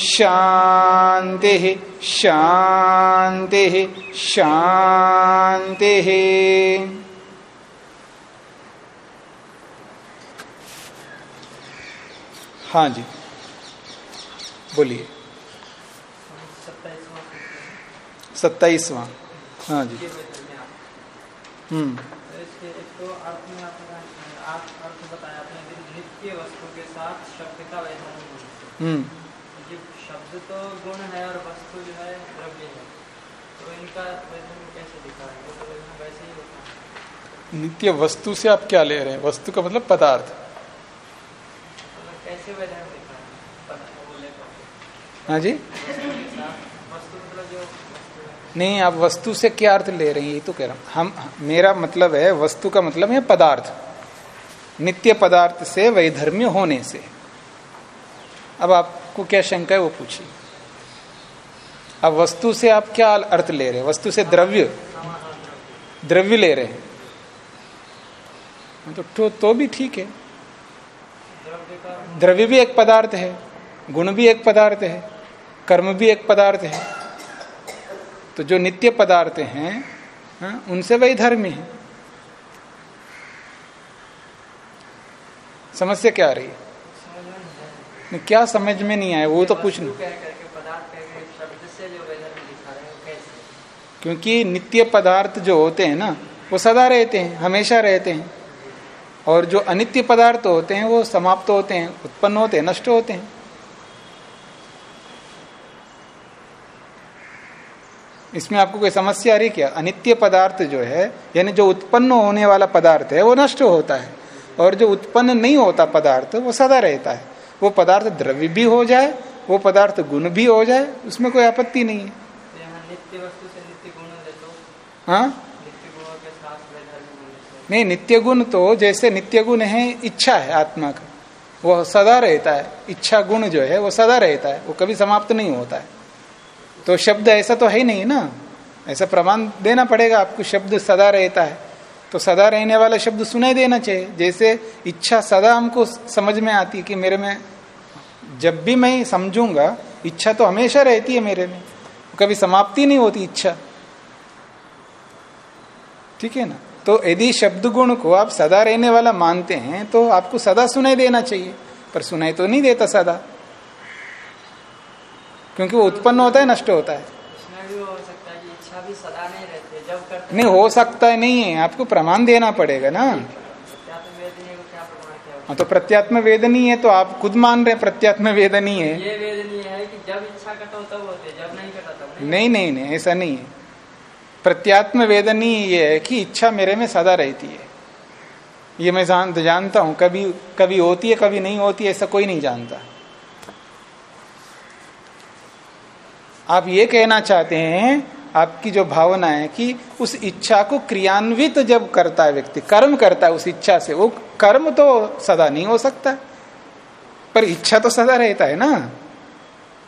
शान्तिः शांति शांति। हाँ जी बोलिए। सत्ताईसवां हाँ जी। हम्म। हम्म। गुण है और वस्तु जो है द्रव्य है। तो इनका वैधानिक कैसे दिखा है? तो वैसे ही होता है। नित्य वस्तु से आप क्या ले रहे हैं? वस्तु का मतलब पदार्थ। मतलब कैसे है? हाँ जी। मतलब जो नहीं आप वस्तु से क्या अर्थ ले रहे हैं? ये तो कह रहा हूँ। हम मेरा मतलब है वस्तु का मतलब है पदार्थ। नित्य पदार्थ से वैधर्म्य होने से। अब आपको क्या शंका है वो पूछिए। अब वस्तु से आप क्या अर्थ ले रहे हैं? वस्तु से द्रव्य द्रव्य ले रहे हैं। तो, तो तो भी ठीक है। द्रव्य भी एक पदार्थ है गुण भी एक पदार्थ है कर्म भी एक पदार्थ है। तो जो नित्य पदार्थ हैं हाँ, उनसे वही धर्म है। समस्या क्या आ रही है? नहीं नहीं, क्या समझ में नहीं आया वो तो कुछ वस्तु क्योंकि नित्य पदार्थ जो होते हैं ना, वो सदा रहते हैं, हमेशा रहते हैं। और जो अनित्य पदार्थ होते हैं, वो समाप्त होते हैं, उत्पन्न होते हैं, नष्ट होते हैं। इसमें आपको कोई समस्या आ रही क्या? अनित्य पदार्थ जो है, यानी जो उत्पन्न होने वाला पदार्थ है, वो नष्ट होता है। और जो उत्पन्न नहीं होता पदार्थ, वो सदा रहता है। वो पदार्थ द्रव्य भी हो जाए वो पदार्थ गुण भी हो जाए उसमें कोई आपत्ति नहीं है। तो हाँ? नहीं नित्य गुण तो जैसे नित्य गुण है इच्छा है आत्मा का। वो सदा रहता है। इच्छा गुण जो है वो सदा रहता है। वो कभी समाप्त नहीं होता है। तो शब्द ऐसा तो है ही नहीं ना। ऐसा प्रमाण देना पड़ेगा आपको शब्द सदा रहता है। तो सदा रहने वाला शब्द सुनाई देना चाहिए। जैसे इच्छा सदा हमको समझ में आती है कि मेरे में जब भी मैं समझूँगा इच्छा तो हमेशा रहती है मेरे में कभी समाप्ति नहीं होती इच्छा। ठीक है ना? तो यदि शब्द गुण को आप सदा रहने वाला मानते हैं तो आपको सदा सुनाई देना चाहिए। पर सुनाई तो नहीं देता सदा। क्योंकि वो उत्पन्न होता है नष्ट होता है। नहीं हो सकता है नहीं है। आपको प्रमाण देना पड़ेगा ना क्या तो वेदनीय को क्या प्रमाण क्या होगा हाँ, तो प्रत्यात्म वेदनी है तो आप खुद मान रहे प्रत्यात्म वेदनी है। ये वेदनीय है कि जब इच्छा तब होते जब नहीं कटा तब नहीं। नहीं नहीं नहीं ऐसा नहीं है। प्रत्यात्म वेदनी ये है कि इच्छा मेरे में सदा रहती है। ये मैं जान, जानता हूँ कभी कभी होती है कभी नहीं होती है ऐसा कोई नहीं जानता। आप ये कहना चाहते हैं आपकी जो भावना है कि उस इच्छा को क्रियान्वित जब करता है व्यक्ति, कर्म करता है उस इच्छा से, वो कर्म तो सदा नहीं हो सकता। पर इच्छा तो सदा रहता है ना।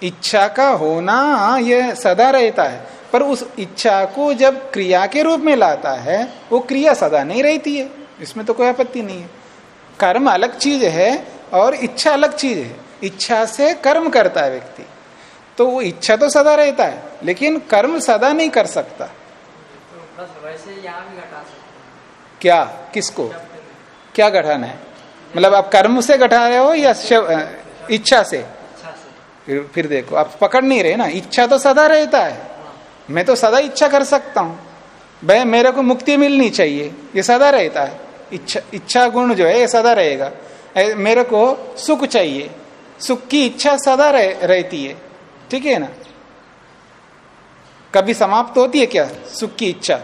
इच्छा का होना यह सदा रहता है। पर उस इच्छा को जब क्रिया के रूप में लाता है, वो क्रिया सदा नहीं रहती है। इसमें तो कोई आपत्ति नहीं है। कर्म अलग चीज़ है और इच्छा अलग चीज़ है। इच्छा से कर्म करता है व्यक्ति। तो वो इच्छा तो सदा रहता है लेकिन कर्म सदा नहीं कर सकता। तो बस वैसे यहाँ भी घटा सकते क्या? किसको? क्या घटाना है? मतलब आप कर्म से घटा रहे हो या शव- इच्छा से? फिर फिर देखो आप पकड़ नहीं रहे ना। इच्छा तो सदा रहता है। मैं तो सदा इच्छा कर सकता हूँ। भाई मेरे को मुक्ति मिलनी चाहिए। ये सदा रहता है। इच्छा इच्छा गुण जो है ये सदा रहेगा। मेरे को सुख चाहिए। सुख की इच्छा सदा रह, रहती है। ठीक है ना? कभी समाप्त होती है क्या? सुख की इच्छा।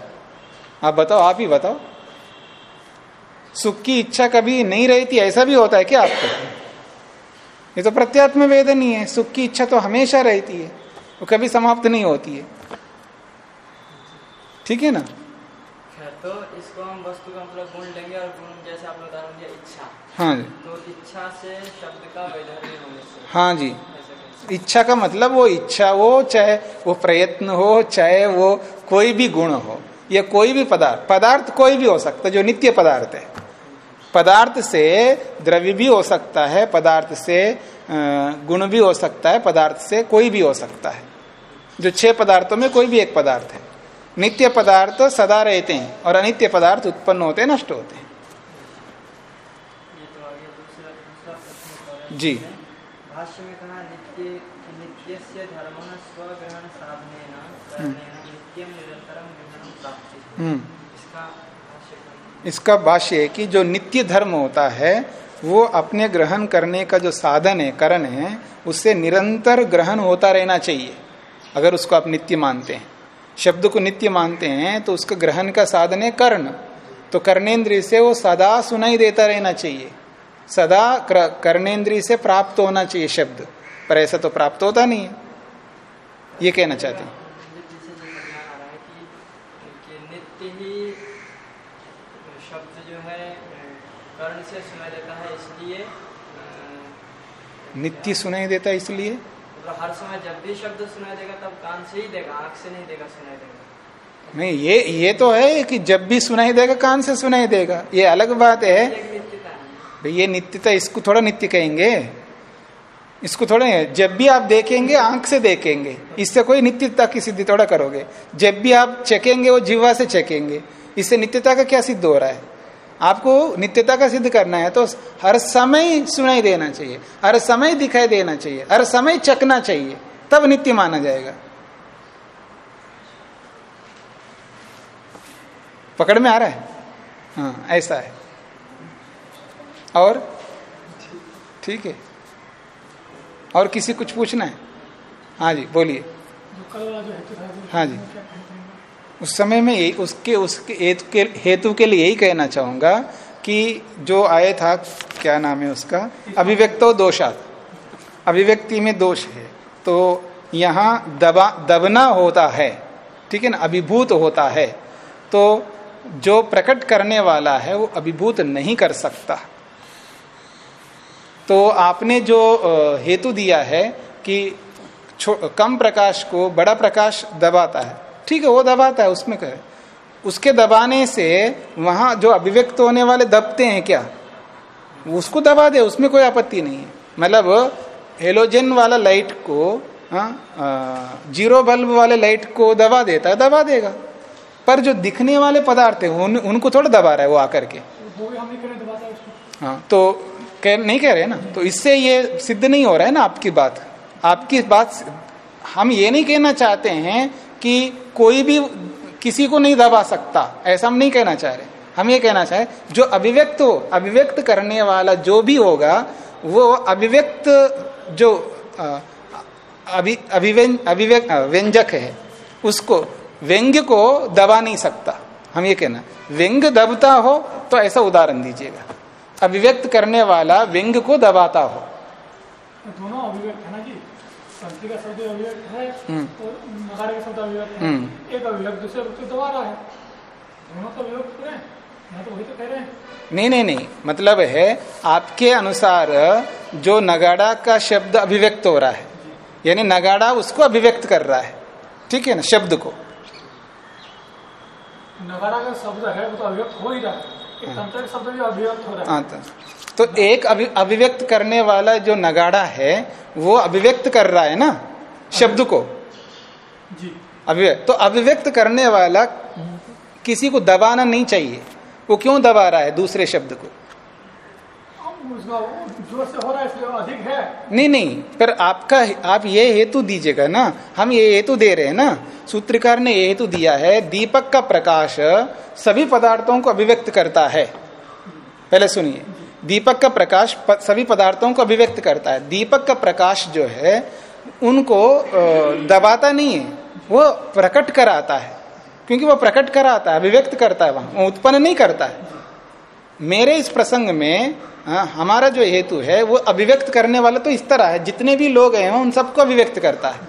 आप बताओ आप ही बताओ। सुख की इच्छा कभी नहीं रहती ऐसा भी होता है क्या आपको? ये तो प्रत्यात्म वेदनी है। सुख की इच्छा तो हमेशा रहती है। वो कभी समाप्त नहीं होती है। ठीक है ना? तो इसको हम वस्तु का मतलब गुण लेंगे और गुण जैसे आपने उदाहरण दिया इच्छा। हाँ जी। तो इच्छा से शब्द का वैधर्य होने से। हाँ जी। इच्छा का मतलब वो इच्छा हो चाहे वो प्रयत्न हो चाहे वो कोई भी गुण हो या कोई भी पदार्थ पदार्थ कोई भी हो सकता है जो नित्य पदार्थ है। पदार्थ से द्रव्य भी हो सकता है पदार्थ से गुण भी हो सकता है पदार्थ से कोई भी हो सकता है। जो छह पदार्थों में कोई भी एक पदार्थ है। नित्य पदार्थ सदा रहते हैं और अनित्य पदार्थ उत्पन्न होते हैं नष्ट होते हैं। तो है। जी। भाष्य में कहा नित्य नित्यस्य धर्मः स्वग्रहण साधनेन करणेन नित्यं निरन्तरं ग्रहणं प्राप्ति हम्म इसका भाष्य करें। इसका भाष्य है कि जो नित्य धर्म होता है वो अपने ग्रहण करने का जो साधन है करण है उससे निरंतर ग्रहण होता रहना चाहिए अगर उसको आप नित्य मानते हैं। शब्द को नित्य मानते हैं तो उसका ग्रहण का साधन है कर्ण। तो कर्णेंद्रिय से वो सदा सुनाई देता रहना चाहिए। सदा कर्णेंद्रिय से प्राप्त होना चाहिए शब्द पर ऐसा तो प्राप्त होता नहीं है। ये कहना चाहते हैं मुझे पीछे से ये ध्यान आ रहा है कि कि नित्य ही शब्द जो है कर्ण से सुनाई देता है इसलिए नित्य सुनाई देता है इसलिए? मतलब हर समय जब भी शब्द सुनाई देगा तब कान से ही देगा आँख से नहीं देगा सुनाई देगा। नहीं ये ये तो है कि जब भी सुनाई देगा कान से सुनाई देगा। ये अलग बात है। ये भाई ये नित्यता इसको थोड़ा नित्य कहेंगे। इसको थोड़ा जब भी आप देखेंगे आँख से देखेंगे इससे कोई नित्यता की सिद्धि थोड़ा करोगे। जब भी आप चेकेंगे वो जीवा से चेकेंगे इससे नित्यता का क्या सिद्ध हो रहा है? आपको नित्यता का सिद्ध करना है तो हर समय सुनाई देना चाहिए हर समय दिखाई देना चाहिए हर समय चकना चाहिए तब नित्य माना जाएगा। पकड़ में आ रहा है? हाँ ऐसा है। और? ठीक है। और किसी कुछ पूछना है? हाँ जी बोलिए। हाँ जी। उस समय में उसके उसके हेतु के हेतु के लिए यही कहना चाहूँगा कि जो आए था, क्या नाम है उसका? अभिव्यक्तो दोषात। अभिव्यक्ति में दोष है। तो यहाँ दबा दबना होता है। ठीक है ना? अभिभूत होता है। तो जो प्रकट करने वाला है, वो अभिभूत नहीं कर सकता। तो आपने जो हेतु दिया है कि कम प्रकाश को बड़ा प्रकाश दबाता है। ठीक है वो दबाता है उसमें कहे उसके दबाने से वहाँ जो अभिव्यक्त होने वाले दबते हैं क्या? उसको दबा दे उसमें कोई आपत्ति नहीं है। मतलब हेलोजन वाला लाइट को हाँ ज़ीरो बल्ब वाले लाइट को दबा देता है दबा देगा। पर जो दिखने वाले पदार्थ है उन, उनको थोड़ा दबा रहा है वो आकर के। हाँ तो कह नहीं कह रहे ना? तो इससे ये सिद्ध नहीं हो रहा है ना आपकी बात? आपकी बात हम ये नहीं कहना चाहते हैं कि कोई भी किसी को नहीं दबा सकता। ऐसा हम नहीं कहना चाह रहे। हम ये कहना चाहे, जो अभिव्यक्त हो, अभिव्यक्त करने वाला जो भी होगा, वो अभिव्यक्त जो अभि अभिव्यक्त व्यंजक है, उसको व्यंग्य को दबा नहीं सकता। हम ये कहना, व्यंग दबता हो तो ऐसा उदाहरण दीजिएगा। अभिव्यक्त करने वाला व्यंग को दबाता हो। दोनों अभिव्यक्त है ना जी? संस्कृत का शब्द अभिव्यक्त है और नगाड़े का शब्द अभिव्यक्त है एक अभिव्यक्त दूसरे को दबा है दोनों तो अभिव्यक्त करें तो वही तो कह रहे हैं नहीं नहीं नहीं। मतलब है आपके अनुसार जो नगाड़ा का शब्द अभिव्यक्त हो रहा है यानी नगाड़ा उसको अभिव्यक्त कर रहा है ठीक है ना शब्द को। नगाड़ा का शब्द है वो तो अभिव्यक्त हो ही रहा है। शब्द भी अभिव्यक्त हो रहा है। हाँ तो, एक अभि, अभिव्यक्त करने वाला जो नगाड़ा है वो अभिव्यक्त कर रहा है ना? शब्द को। जी। अभिव्यक्त तो अभिव्यक्त करने वाला किसी को दबाना नहीं चाहिए। वो क्यों दबा रहा है दूसरे शब्द को? हो है है। नहीं नहीं पर आपका आप ये हेतु दीजिएगा ना। हम ये हेतु दे रहे हैं ना। सूत्रकार ने ये हेतु दिया है दीपक का प्रकाश सभी पदार्थों को अभिव्यक्त करता है। पहले सुनिए। दीपक का प्रकाश सभी पदार्थों को अभिव्यक्त करता है। दीपक का प्रकाश जो है उनको दबाता नहीं है वो प्रकट कराता है। क्योंकि वो प्रकट कराता है अभिव्यक्त करता है वहाँ वो उत्पन्न नहीं करता है। मेरे इस प्रसंग में आ, हमारा जो हेतु है वो अभिव्यक्त करने वाला तो इस तरह है जितने भी लोग हैं उन सबको अभिव्यक्त करता है।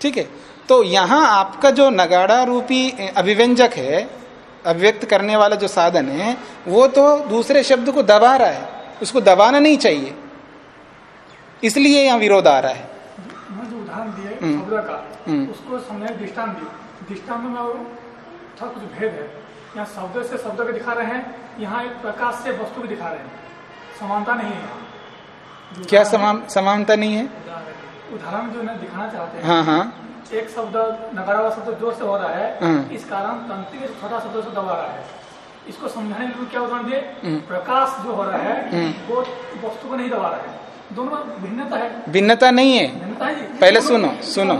ठीक है? तो यहाँ आपका जो नगाड़ा रूपी अभिव्यंजक है अभिव्यक्त करने वाला जो साधन है वो तो दूसरे शब्द को दबा रहा है। उसको दबाना नहीं चाहिए। इसलिए यहाँ विरोध आ रहा है। जो उदाहरण दिए हम्म। का हम्म। उसको समझाने दृष्टांत दी दृष्टांत में थोड़ा कुछ भेद है। यहाँ शब्द से शब्द को दिखा रहे हैं यहाँ एक प्रकाश से वस्तु को दिखा रहे हैं। समानता नहीं है क्या समान समानता नहीं है? उदाहरण जो दिखाना चाहते हैं हाँ हाँ। एक शब्द नकारा शब्द ज़ोर से हो रहा है हम्म। इस कारण तंत्री छोटा शब्द से दबा रहा है। इसको समझाने के लिए क्या उदाहरण दिए? हम्म। प्रकाश जो हो रहा है हम्म। वो वस्तु को नहीं दबा रहा है। दोनों भिन्नता है। भिन्नता नहीं है। भिन्नता है पहले सुनो, सुनो।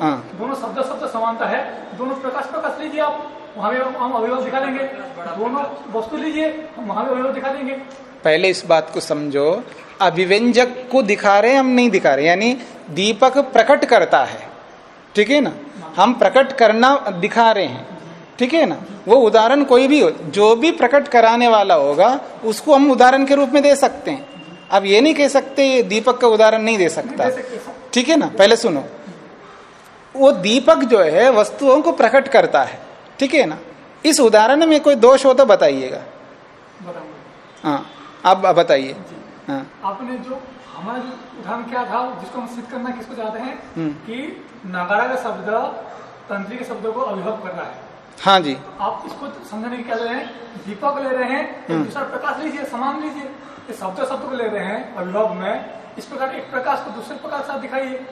हाँ। दोनों शब्द शब्द समानता है। दोनों प्रकाश प्रकाश लीजिए आप वहाँ भी हम अभिभाव दिखा देंगे। दोनों वस्तु लीजिए हम वहाँ भी अभिभाव दिखा देंगे। पहले इस बात को समझो अभिव्यंजक को दिखा रहे हम नहीं दिखा रहे यानी दीपक प्रकट करता है। ठीक है ना? हम प्रकट करना दिखा रहे हैं। ठीक है ना? वो उदाहरण कोई भी हो जो भी प्रकट कराने वाला होगा उसको हम उदाहरण के रूप में दे सकते हैं। अब ये नहीं कह सकते ये दीपक का उदाहरण नहीं दे सकता। ठीक है ना? पहले सुनो। वो दीपक जो है वस्तुओं को प्रकट करता है। ठीक है ना? इस उदाहरण में कोई दोष हो तो बताइएगा। हाँ अब अब बताइए हाँ। आपने जो हमारा जो उदाहरण क्या था जिसको हम सिद्ध करना किसको चाहते हैं? हम्म। कि नगाड़ा का शब्द तंत्री के शब्दों को अभिभव कर रहा है। हाँ जी। आप इसको समझने की क्या ले रहे हैं दीपक ले रहे हैं हम्म। दूसरा प्रकाश लीजिए समान लीजिए। ये शब्द शब्द को ले रहे हैं अभिभव में। इस प्रकार एक प्रकाश को दूसरे प्रकार से आप दिखाइए।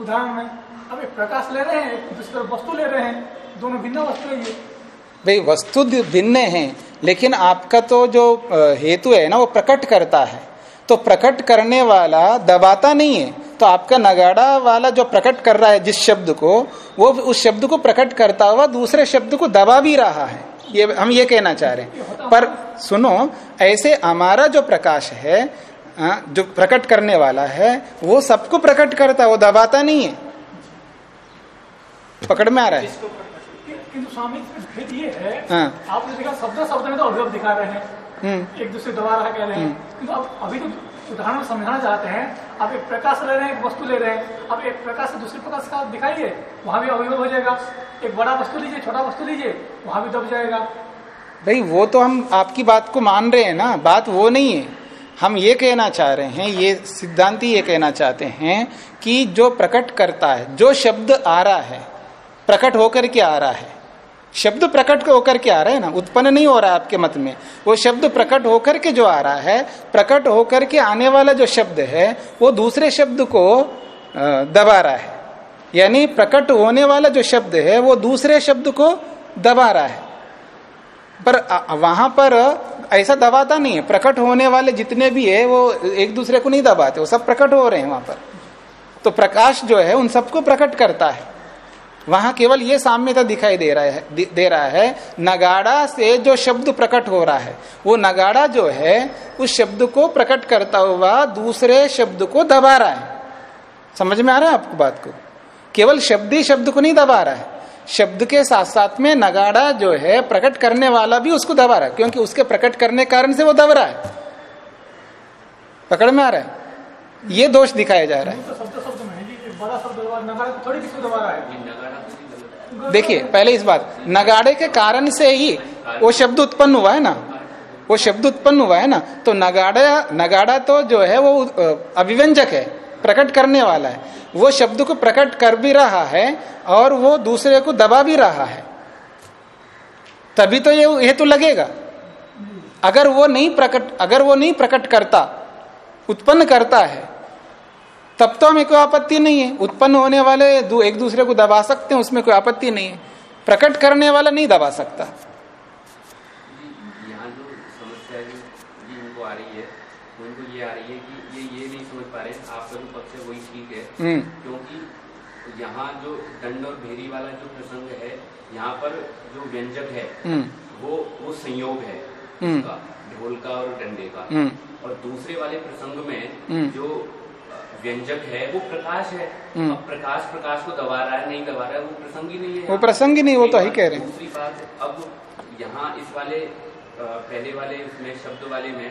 उदाहरण में अब एक प्रकाश ले रहे हैं दूसरे वस्तु ले रहे हैं। दोनों भिन्न वस्तु है ये। भाई वस्तु भिन्न है लेकिन आपका तो जो हेतु है ना वो प्रकट करता है। तो प्रकट करने वाला दबाता नहीं है। तो आपका नगाड़ा वाला जो प्रकट कर रहा है जिस शब्द को वो उस शब्द को प्रकट करता हुआ दूसरे शब्द को दबा भी रहा है। ये हम ये कहना चाह रहे हैं। पर सुनो ऐसे हमारा जो प्रकाश है जो प्रकट करने वाला है वो सबको प्रकट करता है वो दबाता नहीं है। पकड़ में आ रहा है? किंतु स्वामी ये है हाँ। आपने देखा शब्द शब्द में तो अभिभव दिखा रहे हैं। एक दूसरे दबा रहा कह रहे हैं। किंतु अब अभी तो उदाहरण समझाना चाहते हैं आप एक प्रकाश ले रहे हैं एक वस्तु ले रहे हैं। अब एक प्रकाश से दूसरे प्रकाश का दिखाइए वहाँ भी अभिभव हो जाएगा। एक बड़ा वस्तु लीजिए छोटा वस्तु लीजिए वहाँ भी दब जाएगा। भाई वो तो हम आपकी बात को मान रहे हैं ना बात वो नहीं है। हम ये कहना चाह रहे हैं ये सिद्धांति ये कहना चाहते हैं कि जो प्रकट करता है जो शब्द आ रहा है प्रकट होकर के आ रहा है शब्द प्रकट होकर के आ रहा है ना? उत्पन्न नहीं हो रहा है आपके मत में। वो शब्द प्रकट होकर के जो आ रहा है, प्रकट होकर के आने वाला जो शब्द है, वो दूसरे शब्द को दबा रहा है। यानी प्रकट होने वाला जो शब्द है, वो दूसरे शब्द को दबा रहा है। पर वहाँ पर ऐसा दबाता नहीं है। प्रकट होने वाले जितने भी है, वो एक दूसरे को नहीं दबाते। वो सब प्रकट हो रहे हैं वहाँ पर। तो प्रकाश जो है, उन सबको प्रकट करता है। वहाँ केवल ये साम्यता दिखाई दे रहा है दे, रहा है नगाड़ा से जो शब्द प्रकट हो रहा है वो नगाड़ा जो है उस शब्द को प्रकट करता हुआ दूसरे शब्द को दबा रहा है। समझ में आ रहा है आपको बात को? केवल शब्द ही शब्द को नहीं दबा रहा है। शब्द के साथ साथ में नगाड़ा जो है प्रकट करने वाला भी उसको दबा रहा है क्योंकि उसके प्रकट करने कारण से वो दब रहा है। पकड़ में आ रहा है? ये दोष दिखाया जा रहा है। देखिए पहले इस बात नगाड़े के कारण से ही वो शब्द उत्पन्न हुआ है ना? वो शब्द उत्पन्न हुआ है ना? तो नगाड़ा नगाड़ा तो जो है वो अभिव्यंजक है प्रकट करने वाला है। वो शब्द को प्रकट कर भी रहा है और वो दूसरे को दबा भी रहा है। तभी तो ये ये तो लगेगा। अगर वो नहीं प्रकट अगर वो नहीं प्रकट करता उत्पन्न करता है तब तो हमें कोई आपत्ति नहीं है। उत्पन्न होने वाले एक दूसरे को दबा सकते हैं उसमें कोई आपत्ति नहीं है। प्रकट करने वाला नहीं दबा सकता। यहाँ जो समस्या जो जी इनको आ रही है वो इनको ये आ रही है कि ये ये नहीं समझ पा रहे आपका जो पक्ष है वही ठीक है। हम्म। क्योंकि यहाँ जो दंड और भेरी वाला जो प्रसंग है यहाँ पर जो व्यंजक है हम्म। वो वो संयोग है हम्म। ढोल का और डंडे का। हम्म। और दूसरे वाले प्रसंग में। जो व्यंजक है वो प्रकाश है। हम्म। अब प्रकाश प्रकाश को दबा रहा है नहीं दबा रहा है वो प्रसंग ही नहीं है। वो प्रसंग ही नहीं वो तो ही कह रहे हैं। दूसरी बात अब यहाँ इस वाले पहले वाले उसमें शब्द वाले में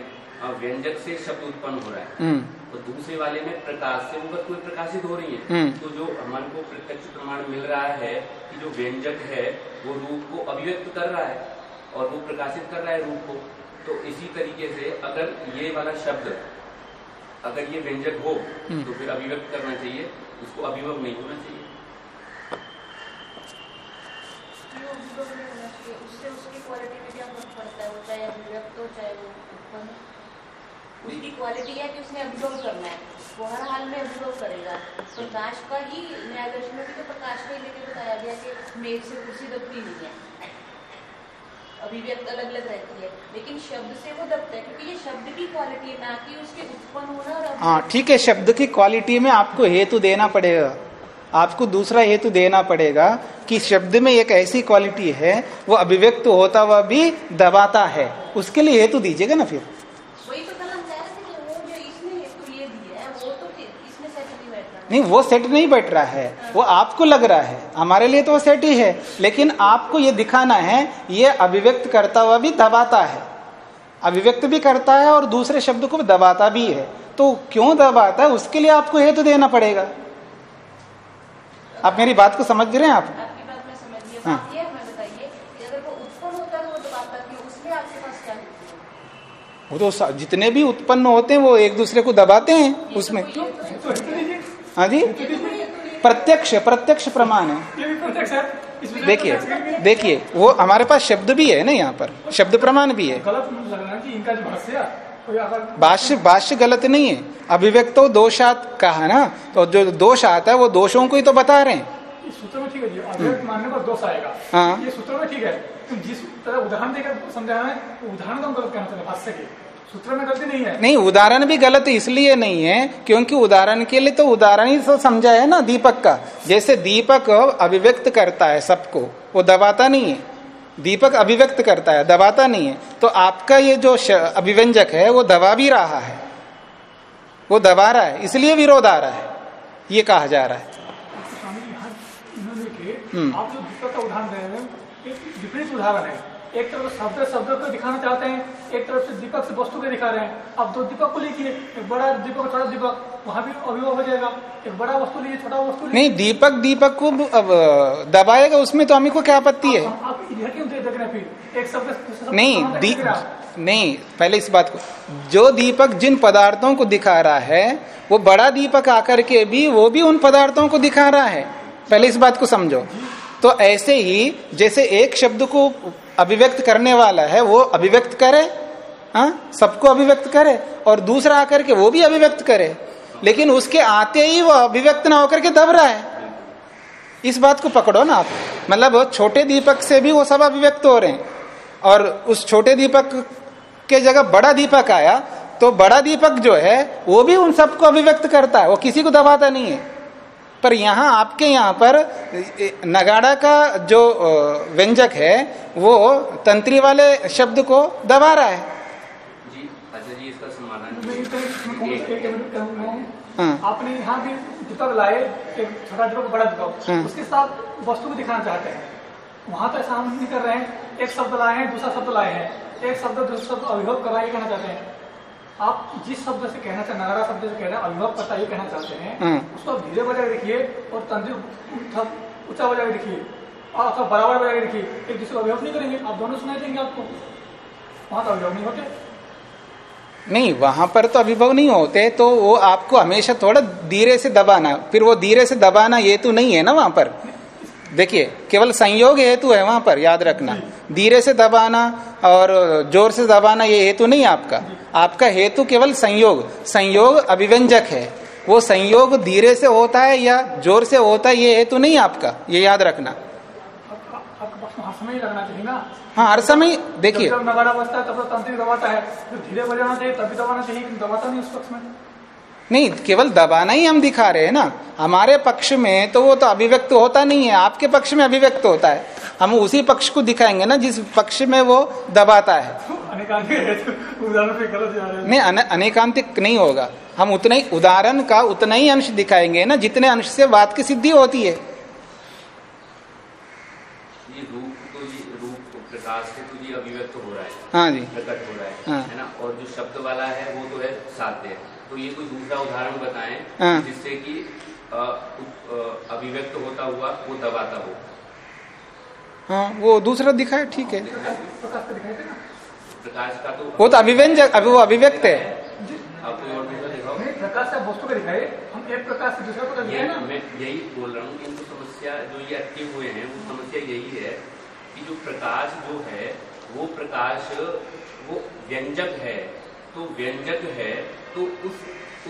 व्यंजक से शब्द उत्पन्न हो रहा है। हम्म। और दूसरे वाले में प्रकाश से वो वस्तुएँ प्रकाशित हो रही है। हम्म। तो जो मन को प्रत्यक्ष प्रमाण मिल रहा है कि जो व्यंजक है वो रूप को अभिव्यक्त कर रहा है और वो प्रकाशित कर रहा है रूप को। तो इसी तरीके से अगर ये वाला शब्द अगर ये व्यंजक हो हम्म। तो फिर अभिव्यक्त करना चाहिए। उसको अभिभव नहीं होना चाहिए। उससे उसकी क्वालिटी में क्या फ़र्क पड़ता है वो चाहे अभिव्यक्त हो चाहे वो उत्पन्न उसकी क्वालिटी है कि उसने अभिभव करना है। वो हर हाल में अभिभव करेगा। प्रकाश का ही न्याय दर्शन में भी तो प्रकाश का ही लेके बताया गया कि मेघ से कुर्सी दबती नहीं है। अभिव्यक्त अलग अलग रहती है, लेकिन शब्द से वो दबता है, क्योंकि ये शब्द की क्वालिटी है, ना कि उसके उत्पन्न होना हाँ ठीक है, शब्द की क्वालिटी में आपको हेतु देना पड़ेगा। आपको दूसरा हेतु देना पड़ेगा कि शब्द में एक ऐसी क्वालिटी है, वो अभिव्यक्त होता हुआ भी दबाता है। उसके लिए हेतु दीजिएगा ना फिर वही तो कल हम कह रहे थे कि वो जो इसने हेतु ये दिया है वो तो ठीक, इसमें सेट नहीं वो सेट नहीं बैठ रहा है। वो आपको लग रहा है। हमारे लिए तो वो सेट ही है। लेकिन आपको ये दिखाना है ये अभिव्यक्त करता हुआ भी दबाता है। अभिव्यक्त भी करता है और दूसरे शब्द को भी दबाता भी है। तो क्यों दबाता है? उसके लिए आपको हेतु देना पड़ेगा। आप मेरी बात को समझ रहे हैं आप? आपकी बात मैं समझ गई हाँ। बात ये हमें बताइए कि अगर वो उत्पन्न होता तो वो दबाता क्यों? उसमें आपके पास क्या हेतु है? वो तो जितने भी उत्पन्न होते हैं वो एक दूसरे को दबाते हैं तो उसमें। है। तो जी तो। प्रत्यक्ष प्रत्यक्ष प्रमाण है। इसमें देखिए देखिए वो हमारे पास शब्द भी है ना यहाँ पर। शब्द प्रमाण भी है। भाष्य भाष्य गलत नहीं है। अभिव्यक्तो दोषात कहा ना? तो जो दोष आता है वो दोषों को ही तो बता रहे हैं। सूत्र में ठीक है जी। अभिव्यक्त मानने पर दोष आएगा। हाँ। ये सूत्र में ठीक है। तो जिस तरह उदाहरण देकर समझाना है उदाहरण तो हम गलत कहना चाहते भाष्य के। सूत्र में गलती नहीं है। नहीं उदाहरण भी गलत इसलिए नहीं है क्योंकि उदाहरण के लिए तो उदाहरण ही तो समझा है ना दीपक का। जैसे दीपक अभिव्यक्त करता है सबको वो दबाता नहीं है। दीपक अभिव्यक्त करता है दबाता नहीं है। तो आपका ये जो अभिव्यंजक है वो दबा भी रहा है। वो दबा रहा है इसलिए विरोध आ रहा है। ये कहा जा रहा है। हम्म। आप जो दीपक का उदाहरण दे रहे हैं विपरीत उदाहरण है। एक तरफ़ शब्द शब्द को दिखाना चाहते हैं एक तरफ़ से दीपक से वस्तु को दिखा रहे हैं। अब दो दीपक को लिखिए एक बड़ा दीपक छोटा दीपक वहाँ भी अभिभव हो जाएगा। एक बड़ा वस्तु लीजिए छोटा वस्तु नहीं दीपक दीपक को अब दबाएगा उसमें तो हमें को क्या आपत्ति है? आप- इधर क्यों देख रहे हैं फिर? एक शब्द नहीं। नहीं पहले इस बात को। जो दीपक जिन पदार्थों को दिखा रहा है वो बड़ा दीपक आकर के भी वो भी उन पदार्थों को दिखा रहा है। पहले इस बात को समझो। तो ऐसे ही जैसे एक शब्द को अभिव्यक्त करने वाला है, वो अभिव्यक्त करे हाँ? सबको अभिव्यक्त करे और दूसरा आकर के वो भी अभिव्यक्त करे। लेकिन उसके आते ही वो अभिव्यक्त ना होकर के दब रहा है। इस बात को पकड़ो ना आप। मतलब छोटे दीपक से भी वो सब अभिव्यक्त हो रहे हैं। और उस छोटे दीपक के जगह बड़ा दीपक आया तो बड़ा दीपक जो है, वो भी उन सबको अभिव्यक्त करता है। वो किसी को दबाता नहीं है। पर यहाँ आपके यहाँ पर नगाड़ा का जो व्यंजक है वो तंत्री वाले शब्द को दबा रहा है। जी अच्छा जी इसका समाधान। हाँ। आपने यहाँ भी दीपक लाए छोटा दीपक बड़ा दीपक हाँ। उसके साथ वस्तु को दिखाना चाहते हैं। वहाँ तो ऐसा हम नहीं कर रहे हैं। एक शब्द लाए हैं दूसरा शब्द लाए हैं। एक शब्द दूसरा शब्द अभिभव करा कहना चाहते हैं। आप जिस शब्द से कहना चाहते नगरा शब्द से कह रहे हैं करता ये कहना चाहते हैं हाँ। उसको आप धीरे बजा के देखिए और तंत्री ऊँचा बजा के देखिए। और अथवा बराबर बजा के देखिए एक दूसरे को अभिभव नहीं करेंगे। आप दोनों सुनाई देंगे आपको। वहाँ तो अभिभव नहीं होते। नहीं वहाँ पर तो अभिभव नहीं होते तो वो आपको हमेशा थोड़ा धीरे से दबाना फिर वो धीरे से दबाना ये तो नहीं है ना वहाँ पर? देखिए, केवल संयोग हेतु है वहाँ पर, याद रखना। धीरे से दबाना और ज़ोर से दबाना ये हेतु नहीं आपका। आपका हेतु केवल संयोग। संयोग अभिव्यंजक है। वो संयोग धीरे से होता है या ज़ोर से होता है, ये हेतु नहीं आपका। ये याद रखना। हाँ हर समय, देखिए। नहीं केवल दबाना ही हम दिखा रहे हैं ना। हमारे पक्ष में तो वो तो अभिव्यक्त होता नहीं है आपके पक्ष में अभिव्यक्त होता है। हम उसी पक्ष को दिखाएँगे ना जिस पक्ष में वो दबाता है। हैं नहीं अनेकांतिक नहीं होगा। हम उतना ही उदाहरण का उतना ही अंश दिखाएँगे ना जितने अंश से बात की सिद्धि होती है। तो तो हो है। हाँ जी। प्रकट हो रहा है हाँ। है ना? और जो शब्द वाला है वो तो है साध्य। तो ये कोई दूसरा उदाहरण बताएँ हाँ। जिससे कि अभिव्यक्त होता हुआ वो दबाता हो। हाँ वो दूसरा दिखाए ठीक है। प्रकाश का तो वो तो अभिव्यंजक अभी वो अभिव्यक्त है। प्रकाश का वस्तु का दिखाए हम एक प्रकाश से दूसरा प्रकाश ना। मैं यही बोल रहा हूँ इनको समस्या जो ये अटके हुए हैं वो समस्या यही है कि जो प्रकाश जो है वो प्रकाश वो व्यंजक है। तो व्यंजक है तो उस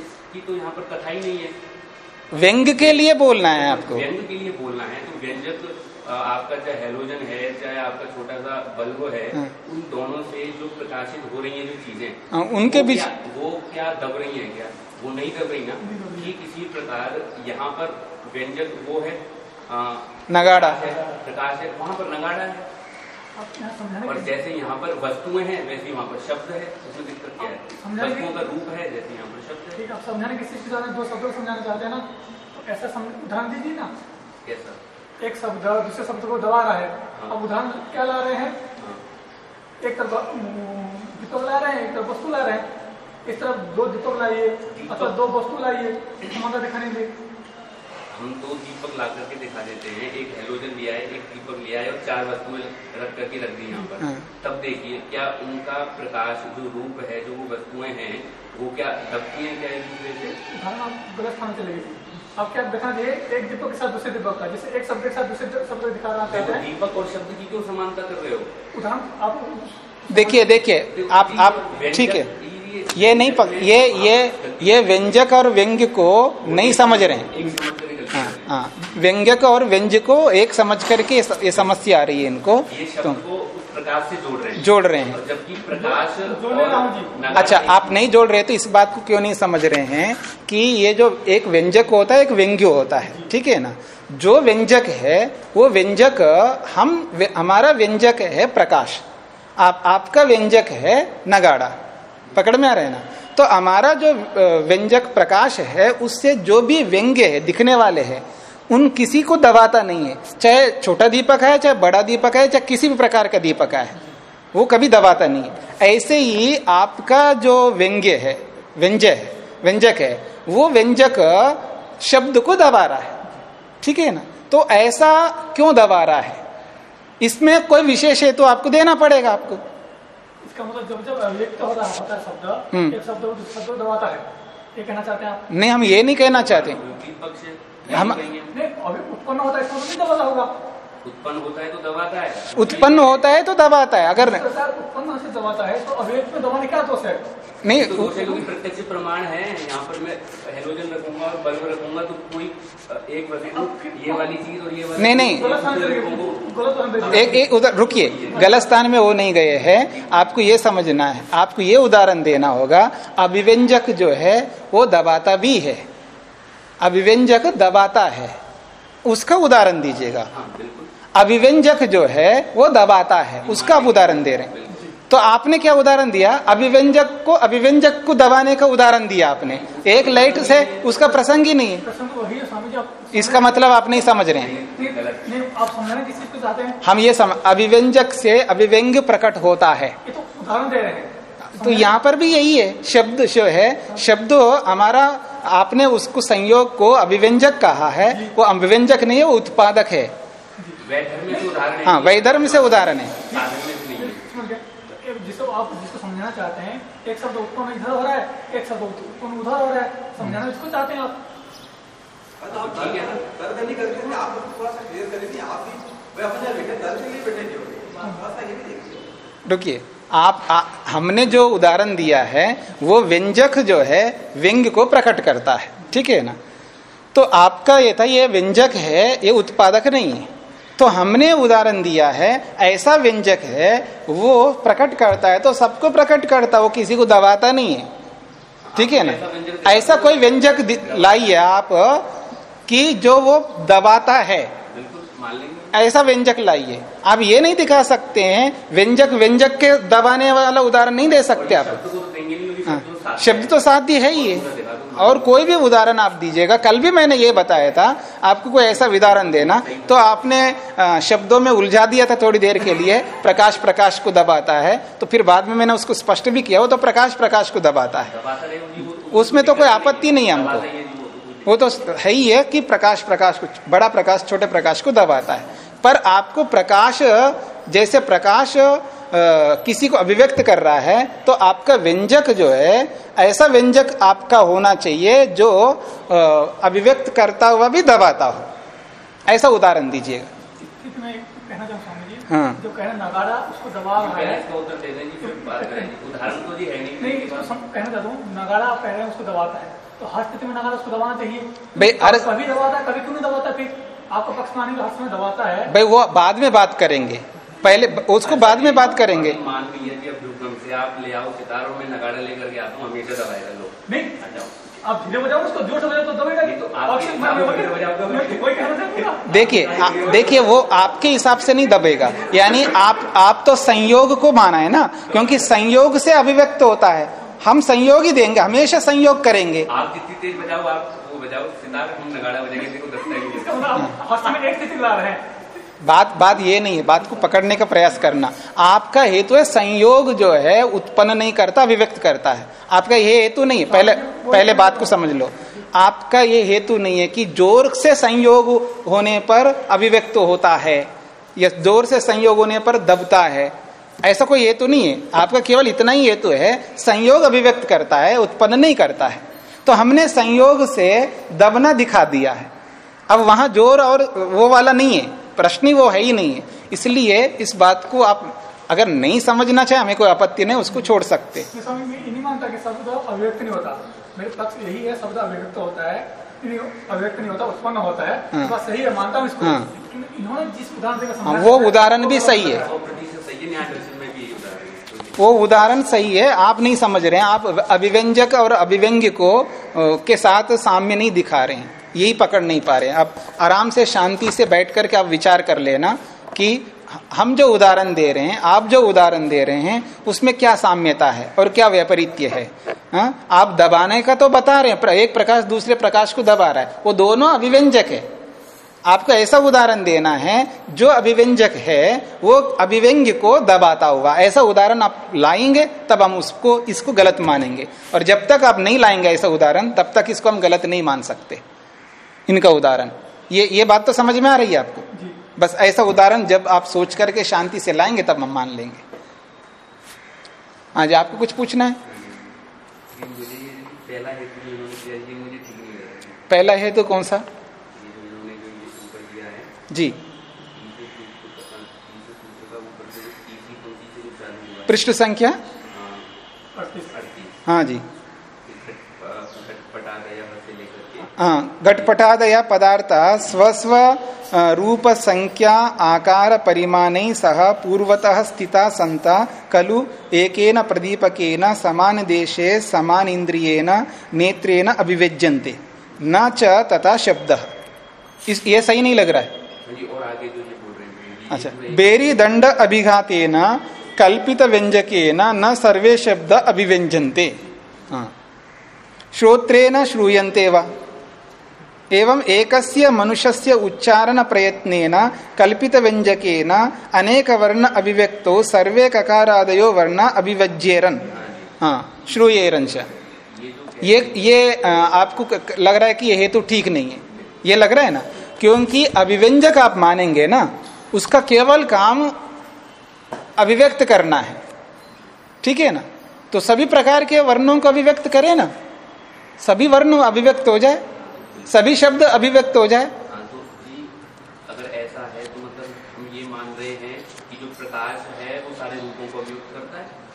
उसकी तो यहाँ पर कथा ही नहीं है। व्यंग के लिए बोलना है आपको? व्यंग के लिए बोलना है तो व्यंजक आपका चाहे हेलोजन है चाहे आपका छोटा सा बल्ब है हाँ। उन दोनों से जो प्रकाशित हो रही है जो चीज़ें हाँ, उनके बीच वो क्या दब रही है क्या? वो नहीं दब रही ना? ठीक इसी प्रकार यहाँ पर व्यंजक वो है अ, नगाड़ा। है प्रकाश है वहाँ पर नगाड़ा है। और जैसे यहाँ पर वस्तुएँ हैं वैसे वहाँ पर शब्द है उसमें दिक्कत क्या है? वस्तुओं का रूप है जैसे यहाँ पर शब्द है। ठीक है आप समझाने की चीज़ दो शब्दों को समझाना चाहते हैं ना तो ऐसा उदाहरण दीजिए ना। कैसा एक शब्द दूसरे शब्द को दबा रहा है। अब उदाहरण क्या ला रहे हैं? हाँ। एक तरफ़ दीपक ला रहे हैं एक तरफ़ वस्तु ला रहे हैं। इस तरफ़ दो दीपक लाइए अथवा दो वस्तु लाइए समानता दिखाने लिए। हम दो दीपक ला करके दिखा देते हैं। एक हेलोजन लिया है एक दीपक लिया है और चार वस्तुएँ रख करके रख दी यहाँ पर। हाँ। तब देखिए क्या उनका प्रकाश जो रूप है जो वो वस्तुएँ हैं वो क्या दबती हैं क्या एक दूसरे से? गलत स्थान क्या दिखा दिए? एक दीपक के साथ दूसरे दीपक का जैसे एक शब्द के साथ दूसरे शब्द दिखा रहा हैं दीपक और शब्द की क्यों समानता कर रहे हो? उदाहरण आप देखिए देखिए आप आप ठीक है। ये नहीं पक, ये ये ये व्यंजक और व्यंग्य को नहीं समझ रहे हैं। हाँ हैं। व्यंजक और व्यंज को एक समझ करके ये समस्या आ रही है इनको। तो शब्द को उस प्रकाश से जोड़ रहे हैं। जोड़ रहे हैं। जबकि प्रकाश और अच्छा आप नहीं जोड़ रहे तो इस बात को क्यों नहीं समझ रहे हैं कि ये जो एक व्यंजक होता है एक व्यंग्य होता है ठीक है ना? जो व्यंजक है वो व्यंजक हम हमारा व्यंजक है प्रकाश। आप आपका व्यंजक है नगाड़ा। पकड़ में आ रहे ना। तो हमारा जो व्यंजक प्रकाश है, उससे जो भी व्यंग्य है, दिखने वाले हैं, उन किसी को दबाता नहीं है। चाहे छोटा दीपक है, चाहे बड़ा दीपक है, चाहे किसी भी प्रकार का दीपक है, वो कभी दबाता नहीं है। ऐसे ही आपका जो व्यंग्य है, व्यंजय है, व्यंजक है, वो व्यंजक शब्द को दबा रहा है। ठीक है ना? तो ऐसा क्यों दबा रहा है? इसमें कोई विशेष है तो आपको देना पड़ेगा आपको। इसका मतलब जब जब अव्यक्त हो रहा होता है शब्द हम्म। एक शब्द शब्द दबाता है। ये कहना चाहते हैं आप? नहीं हम ये नहीं कहना चाहते। हम- नहीं कहेंगे। नहीं अभी उत्पन्न होता है इसका मतलब नहीं दबाता होगा। उत्पन्न होता है तो दबाता है। उत्पन्न होता है तो दबाता है अगर इस उत्पन्न से दबाता है तो अव्यक्त में दबाने क्या दोष है? नहीं तो लोग प्रत्यक्ष प्रमाण है यहाँ पर मैं हेलोजन रखूँगा और बल्ब रखूँगा तो कोई एक ये वाली चीज़ और ये वाली नहीं, नहीं। एक एक उधर रुकिए। गलत स्थान में वो नहीं गए हैं। आपको ये समझना है। आपको ये उदाहरण देना होगा। अभिव्यंजक जो है वो दबाता भी है। अभिव्यंजक दबाता है। उसका उदाहरण दीजिएगा। हाँ अभिव्यंजक जो है वो दबाता है। उसका आप उदाहरण दे रहे हैं। तो आपने क्या उदाहरण दिया? अभिव्यंजक को अभिव्यंजक को दबाने का उदाहरण दिया आपने। एक लाइट से उसका प्रसंग ही नहीं है। प्रसंग वही है स्वामी जी आप इसका मतलब आप नहीं समझ रहे हैं। आप समझाने हैं हम ये सम अभिव्यंजक से अभिव्यंग प्रकट होता है। तो उदाहरण दे रहे हैं। तो यहाँ पर भी यही है। शब्द जो है शब्द हमारा आपने उसको संयोग को अभिव्यंजक कहा है। वो अभिव्यंजक नहीं है वो उत्पादक है। है। हाँ वैधर्म से उदाहरण है साधन में से नहीं है समझ गए तो एक जिसको आप जिसको समझाना चाहते हैं एक शब्द उत्पन्न इधर हो रहा है एक शब्द उत्पन्न उधर हो रहा है। समझाना इसको चाहते हैं आप। तो ठीक है ना? नहीं करते आप थोड़ा सा क्लियर करें आप भी अपने बैठे तर्क के लिए बैठे थोड़ा सा ये भी देखिए। रुकिए। आप आ, हमने जो उदाहरण दिया है वो व्यंजक जो है व्यंग को प्रकट करता है। ठीक है ना? तो आपका ये था ये व्यंजक है ये उत्पादक नहीं है। तो हमने उदाहरण दिया है ऐसा व्यंजक है वो प्रकट करता है तो सबको प्रकट करता है वो किसी को दबाता नहीं है। ठीक है ना? ऐसा कोई व्यंजक लाइए आप कि जो वो दबाता है। ऐसा व्यंजक लाइए। आप ये नहीं दिखा सकते हैं व्यंजक व्यंजक के दबाने वाला उदाहरण नहीं दे सकते आप। शब्द तो हाँ, तो साथ शब्द तो है ही है और कोई भी उदाहरण आप दीजिएगा। कल भी मैंने ये बताया था, आपको कोई ऐसा उदाहरण देना तो आपने शब्दों में उलझा दिया था थोड़ी देर के लिए, प्रकाश प्रकाश को दबाता है तो फिर बाद में मैंने उसको स्पष्ट भी किया, वो तो प्रकाश प्रकाश को दबाता है। उसमें तो कोई आपत्ति नहीं है हमको। वो तो है ही है कि प्रकाश प्रकाश को, बड़ा प्रकाश, छोटे प्रकाश को दबाता है। पर आपको प्रकाश, जैसे प्रकाश किसी को अभिव्यक्त कर रहा है तो आपका व्यंजक जो है ऐसा व्यंजक आपका होना चाहिए जो अभिव्यक्त करता हुआ भी दबाता हो। ऐसा उदाहरण दीजिएगा। हाँ। जो कह रहे नगाड़ा उसको दबा रहा है। उदाहरण तो जी है नहीं। नहीं कहना चाहता हूँ नगाड़ा आप कह रहे हैं उसको दबाता है। तो हर स्थिति में नगाड़ा उसको दबाना चाहिए। भाई अरे कभी दबाता है कभी क्यों नहीं दबाता फिर? आपका पक्ष मानेंगे हर समय दबाता है। भाई वो बाद में बात करेंगे। पहले उसको बाद में बात करेंगे। मान लीजिए से आप ले आओ सितारों में नगाड़ा लेकर के आता हूँ हमेशा दबाएगा लोग नहीं आप धीरे बजाओ उसको ज़ोर से बजाओ तो दबेगा तो देखिए देखिए वो आपके हिसाब से नहीं दबेगा। यानी आप आप तो संयोग को माना है ना क्योंकि संयोग से अभिव्यक्त होता है। हम संयोग ही देंगे हमेशा संयोग करेंगे। आप जितनी तेज बजाओ आप वो बजाओ। सितार हम नगाड़ा बजाएँगे देखो दस्ता है। बात बात ये नहीं है, बात को पकड़ने का प्रयास करना। आपका हेतु है, संयोग जो है, उत्पन्न नहीं करता, अभिव्यक्त करता है। आपका ये हेतु नहीं है। पहले पहले बात को समझ लो। आपका ये हेतु नहीं है कि ज़ोर से संयोग होने पर अभिव्यक्त होता है, या ज़ोर से संयोग होने पर दबता है। ऐसा कोई हेतु नहीं है। आपका केवल इतना ही हेतु है, संयोग अभिव्यक्त करता है, उत्पन्न नहीं करता है। तो हमने संयोग से दबना दिखा दिया है। अब वहाँ ज़ोर और वो वाला नहीं है। प्रश्न ही वो है ही नहीं। है इसलिए इस बात को आप अगर नहीं समझना चाहे हमें कोई आपत्ति नहीं उसको छोड़ सकते। नहीं मानता कि शब्द अभिव्यक्त नहीं होता। मेरे पक्ष यही है शब्द अभिव्यक्त होता है। अभिव्यक्त नहीं होता उत्पन्न होता है। हाँ। तो सही है मानता हूँ इसको। हाँ। इन्होंने जिस उदाहरण हाँ, वो उदाहरण भी सही है। वो उदाहरण सही है आप नहीं समझ रहे हैं आप अभिव्यंजक और अभिव्यंग्य को के साथ साम्य नहीं दिखा रहे हैं। यही पकड़ नहीं पा रहे आप आराम से, शांति से बैठ करके आप विचार कर लेना कि हम जो उदाहरण दे रहे हैं, आप जो उदाहरण दे रहे हैं, उसमें क्या साम्यता है और क्या वैपरीत्य है? हा? आप दबाने का तो बता रहे हैं एक प्रकाश दूसरे प्रकाश को दबा रहा है। वो दोनों अभिव्यंजक है। आपको ऐसा उदाहरण देना है, जो अभिव्यंजक है, वो अभिव्यंग्य को दबाता हुआ। ऐसा उदाहरण आप लाएँगे, तब हम उसको, इसको गलत मानेंगे। और जब तक आप नहीं लाएँगे ऐसा उदाहरण, तब तक इसको हम गलत नहीं मान सकते। इनका उदाहरण। ये ये बात तो समझ में आ रही है आपको? बस ऐसा उदाहरण जब आप सोच करके शांति से लाएँगे तब हम मान लेंगे। आज आपको कुछ पूछना है? पहला है तो कौन सा? जी पृष्ठ संख्या? हाँ। जी। हाँ घटपटादया पदार्थ स्वस्व रूप संख्या आकार परिमाण सह पूर्वतः स्थिता संता खलु एकेन प्रदीपकेन समान देशे समान इंद्रियेन नेत्रेण अभिव्यज्यन्ते। न च तथा शब्द। इस ये सही नहीं लग रहा है? अच्छा बेरी दंड अभिघातेन कल्पित व्यंजकेन न सर्वे शब्द अभिव्यंजनते। हाँ। श्रोत्रेण श्रूयन्ते वा? एवं एकस्य मनुष्यस्य उच्चारण प्रयत्नेन कल्पित व्यंजकेन अनेक वर्ण अभिव्यक्तो, सर्वे ककारादयो वर्ण अभिव्यज्येरन। हाँ श्रूयेरन ये ये आपको लग रहा है कि ये हेतु ठीक नहीं है। ये लग रहा है ना? क्योंकि अभिव्यंजक आप मानेंगे ना, उसका केवल काम अभिव्यक्त करना है। ठीक है ना? तो सभी प्रकार के वर्णों को अभिव्यक्त करें ना। सभी वर्ण अभिव्यक्त हो जाए। सभी शब्द अभिव्यक्त हो जाए। हाँ, तो अगर ऐसा है तो मतलब हम ये मान रहे हैं कि जो प्रकाश है वो सारे रूपों को अभिव्यक्त करता है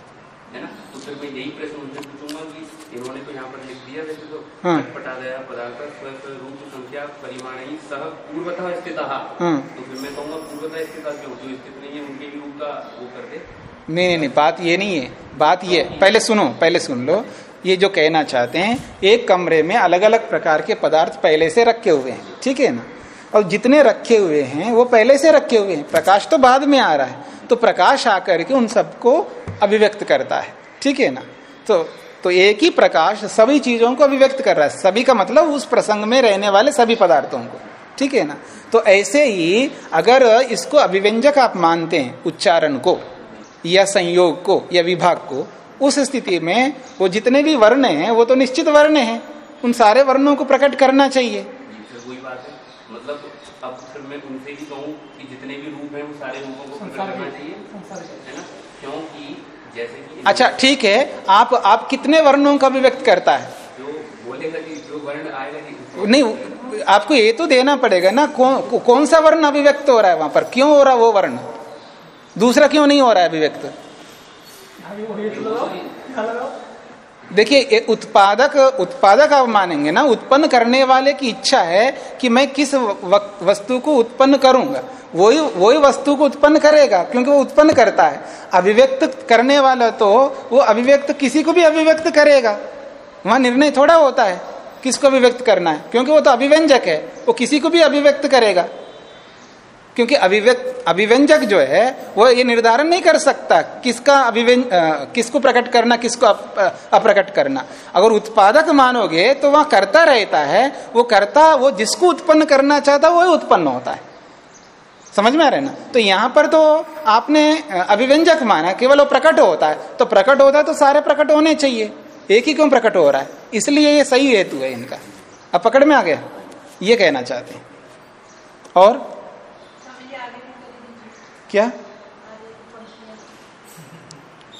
है ना? तो फिर मैं यही प्रश्न उनसे पूछूँगा कि इन्होंने तो यहाँ पर लिख दिया वैसे तो हाँ। पटा गया पदार्थ रूप संख्या परिमाण ही सह पूर्वतः स्थित। हाँ। तो फिर मैं कहूँगा पूर्वतः स्थित क्यों? जो स्थित नहीं है उनके भी रूप का वो कर दे। नहीं नहीं नहीं बात ये नहीं है। बात ये पहले सुनो पहले सुन लो। ये जो कहना चाहते हैं, एक कमरे में अलग अलग प्रकार के पदार्थ पहले से रखे हुए हैं, ठीक है ना? और जितने रखे हुए हैं, वो पहले से रखे हुए हैं। प्रकाश तो बाद में आ रहा है तो प्रकाश आकर के उन सबको अभिव्यक्त करता है, ठीक है ना? तो तो एक ही प्रकाश सभी चीज़ों को अभिव्यक्त कर रहा है। सभी का मतलब उस प्रसंग में रहने वाले सभी पदार्थों को, ठीक है ना? तो ऐसे ही अगर इसको अभिव्यंजक आप मानते हैं, उच्चारण को, या संयोग को, या विभाग को उस स्थिति में वो जितने भी वर्ण हैं वो तो निश्चित वर्ण हैं। उन सारे वर्णों को प्रकट करना चाहिए। मतलब अब फिर मैं उनसे ही कहूँ कि जितने भी रूप हैं वो सारे रूपों को प्रकट करना चाहिए। है ना? क्योंकि जैसे कि अच्छा ठीक है। आप आप कितने वर्णों का अभिव्यक्त करता है? जो बोलेगा कि जो वर्ण आएगा नहीं आपको ये तो देना पड़ेगा ना कौन कौन सा वर्ण अभिव्यक्त हो रहा है वहाँ पर? क्यों हो रहा है वो वर्ण? दूसरा क्यों नहीं हो रहा है अभिव्यक्त आगे वो हेतु लगाओ क्या लगाओ देखिए उत्पादक उत्पादक आप मानेंगे ना, उत्पन्न करने वाले की इच्छा है कि मैं किस वस्तु को उत्पन्न करूँगा। वही वही वस्तु को उत्पन्न करेगा, क्योंकि वो उत्पन्न करता है। अभिव्यक्त करने वाला तो वो अभिव्यक्त किसी को भी अभिव्यक्त करेगा। वहाँ निर्णय थोड़ा होता है, किसको अभिव्यक्त करना है, क्योंकि वो तो अभिव्यंजक है, वो किसी को भी अभिव्यक्त करेगा। क्योंकि अभिव्यक्त अभिव्यंजक जो है, वो ये निर्धारण नहीं कर सकता किसका अभिव्यं किसको प्रकट करना, किसको अप- अप्रकट करना। अगर उत्पादक मानोगे तो वहाँ करता रहता है, वो करता, वो जिसको उत्पन्न करना चाहता है वही उत्पन्न होता है। समझ में आ रहे हैं ना? तो यहाँ पर तो आपने अभिव्यंजक माना, केवल वो प्रकट होता है। तो प्रकट होता है तो सारे प्रकट होने चाहिए। एक ही क्यों प्रकट हो रहा है? इसलिए ये सही हेतु है इनका। अब पकड़ में आ गया? ये कहना चाहते हैं। और स्वामी जी आगे में कर दीजिए क्या?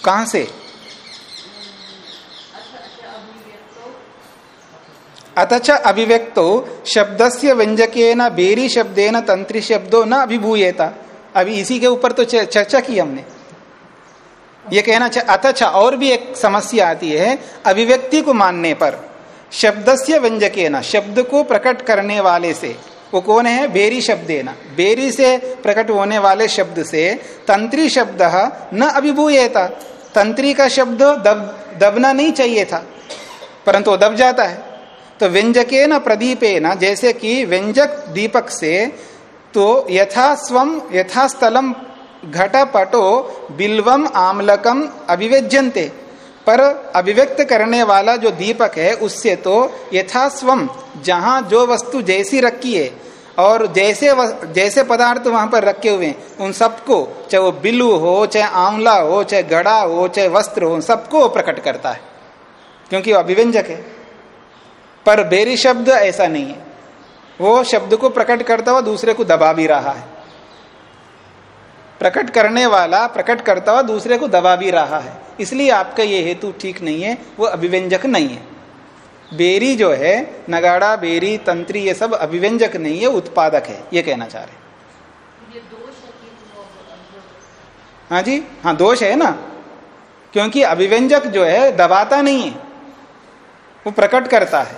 कहाँ से? अभिव्यक्तो अतच अभिव्यक्तो शब्दस्य व्यंजकेन, बेरी शब्देन, तंत्री शब्दो न अभिभूयेता। अभी इसी के ऊपर तो चर्चा की हमने। ये कहना चाह अतच और भी एक समस्या आती है अभिव्यक्ति को मानने पर। शब्द शब्दस्य व्यंजकेन, शब्द को प्रकट करने वाले से। वो कौन है? बेरी शब्देना। बेरी से प्रकट होने वाले शब्द से तंत्री शब्द न अभिभूयेता। तंत्री का शब्द दब, दबना नहीं चाहिए था, परंतु वो दब जाता है। तो व्यंजके न प्रदीपे न जैसे कि व्यंजक दीपक से तो यथा स्वम यथास्थलम घटपटो बिल्वम आमलकम अभिव्यज्यंते पर अभिव्यक्त करने वाला जो दीपक है, उससे तो यथास्वम, जहाँ जो वस्तु जैसी रखी है, और जैसे जैसे पदार्थ वहाँ पर रखे हुए हैं, उन सबको, चाहे वो बिल्लू हो, चाहे आंवला हो, चाहे गड़ा हो, चाहे वस्त्र हो सबको प्रकट करता है, क्योंकि वो अभिव्यंजक है। पर बेरी शब्द ऐसा नहीं है। वो शब्द को प्रकट करता हुआ दूसरे को दबा भी रहा है। प्रकट करने वाला प्रकट करता हुआ दूसरे को दबा भी रहा है। इसलिए आपका ये हेतु ठीक नहीं है वो अभिव्यंजक नहीं है। बेरी जो है नगाड़ा बेरी तंत्री ये सब अभिव्यंजक नहीं है उत्पादक है ये कहना चाह रहे हैं। जी? हाँ दोष है ना? क्योंकि अभिव्यंजक जो है दबाता नहीं है। वो प्रकट करता है।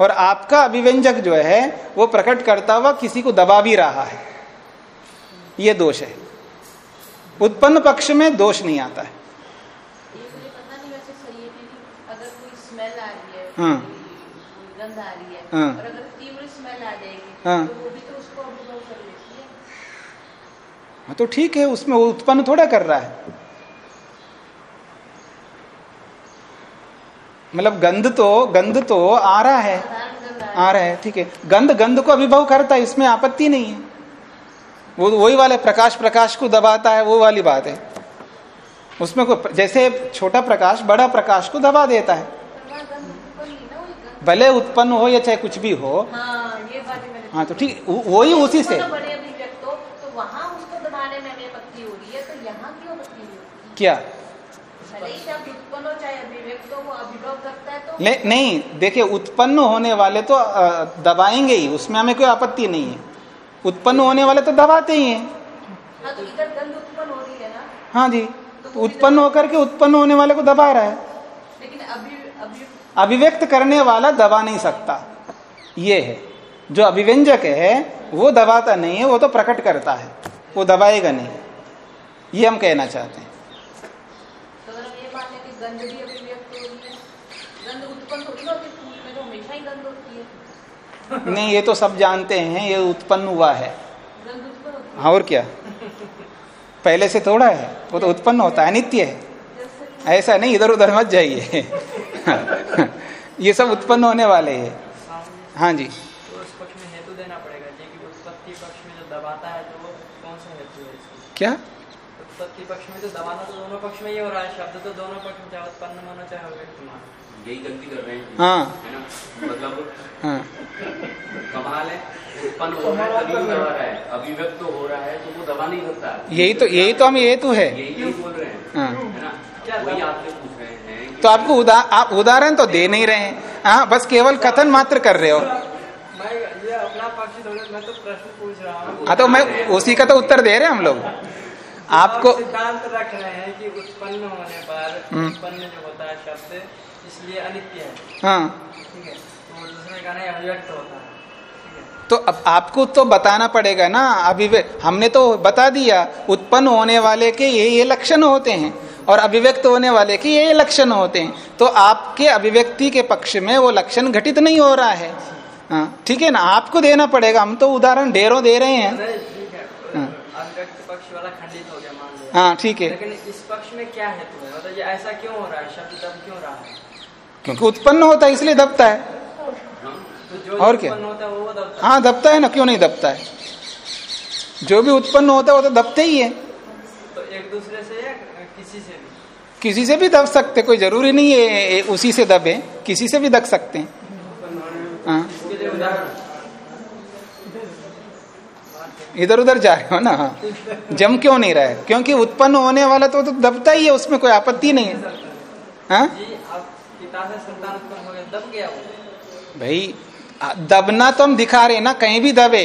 और आपका अभिव्यंजक जो है वो प्रकट करता हुआ किसी को दबा भी रहा है। ये दोष है। उत्पन्न पक्ष में दोष नहीं आता है है है हाँ। कोई गंध आ रही। और अगर तीव्र स्मेल आ जाएगी। तो तो है तो ठीक है उसमें वो उत्पन्न थोड़ा कर रहा है मतलब गंध तो गंध तो आ रहा है आ आ रहा है ठीक है गंध गंध को अभिभव करता है इसमें आपत्ति नहीं है वो वही वाले प्रकाश प्रकाश को दबाता है, वो वाली बात है। उसमें को जैसे छोटा प्रकाश, बड़ा प्रकाश को दबा देता है। भले उत्पन्न हो या चाहे कुछ भी हो। हाँ ही हाँ तो ठीक, वो- वही उसी से। हो तो हो है तो क्यों? ही हो हो है तो नहीं, देखिए, उत्पन्न होने वाले तो दबाएँगे ही, उसमें हमें कोई आपत्ति नहीं है। उत्पन्न होने वाले तो दबाते ही हैं। हाँ तो इधर गंध उत्पन्न हो रही है हाँ जी तो उत्पन्न होकर के उत्पन्न होने वाले को दबा रहा है। लेकिन अभी अभी अभिव्यक्त करने वाला दबा नहीं सकता। ये है जो अभिव्यंजक है वो दबाता नहीं है वो तो प्रकट करता है। वो दबाएगा नहीं। ये हम कहना चाहते हैं। तो अगर हम ये मान लें कि गंध भी अभिव्यक्त हो रही है गंध उत्पन्न थोड़ी ना होती फूल में तो हमेशा ही गंध होती है नहीं, ये तो सब जानते हैं, ये उत्पन्न हुआ है। हाँ और क्या? पहले से थोड़ा है, वो तो उत्पन्न होता है, नित्य है। ऐसा नहीं इधर उधर मत जाइए। ये सब उत्पन्न होने वाले है। हाँ जी। क्या? उत्पत्ति पक्ष में तो दबाना तो दोनों पक्ष में ही हो रहा है, शब्द तो दोनों पक्ष में, चाहे उत्पन्न मानो, चाहे यही गलती कर रहे हैं। हाँ। है ना? मतलब हाँ। कमाल है उत्पन्न हो रहा है तभी दबा रहा है। अभिव्यक्त तो हो रहा है तो वो दबा नहीं सकता। यही तो यही तो हम हेतु है। यही बोल रहे हैं। हाँ। है ना? वही आपसे पूछ रहे हैं तो आपको उदा, आप उदाहरण तो दे नहीं रहे हैं। हाँ बस केवल कथन मात्र कर रहे हो। मैं ये अपना पक्ष मैं तो प्रश्न पूछ रहा हूँ। हाँ तो मैं उसी का तो उत्तर दे रहे हैं हम लोग। आपको सिद्धांत रख रहे हैं कि उत्पन्न होने पर हम्म। उत्पन्न जो होता है शब्द इसलिए अनित्य है। हाँ। ठीक है? तो दूसरे का नहीं अभिव्यक्त होता है। तो अब आपको तो बताना पड़ेगा ना अभिव्यक्त हमने तो बता दिया उत्पन्न होने वाले के ये ये लक्षण होते हैं और अभिव्यक्त होने वाले के ये ये लक्षण होते हैं। तो आपके अभिव्यक्ति के पक्ष में वो लक्षण घटित नहीं हो रहा है। हाँ ठीक है ना? आपको देना पड़ेगा हम तो उदाहरण ढेरों दे रहे हैं। ठीक है। हाँ। ठीक है। लेकिन इस पक्ष में क्या है? मतलब ये ऐसा क्यों हो रहा है? शब्द क्यों रहा है? क्योंकि उत्पन्न होता है इसलिए दबता है। और क्या? है दबता है ना क्यों नहीं दबता है? जो भी उत्पन्न होता है वो तो दबते ही है। तो एक दूसरे से या किसी से भी किसी से भी दब सकते कोई ज़रूरी नहीं है उसी से दबे किसी से भी दब सकते हैं। हाँ। इधर उधर जा रहे हो ना हाँ। जम क्यों नहीं रहा है? क्योंकि उत्पन्न होने वाला तो, तो दबता ही है उसमें कोई आपत्ति नहीं है। हाँ? पिता से संतान उत्पन्न हो गया दब गया वो। भाई दबना तो हम दिखा रहे हैं ना कहीं भी दबे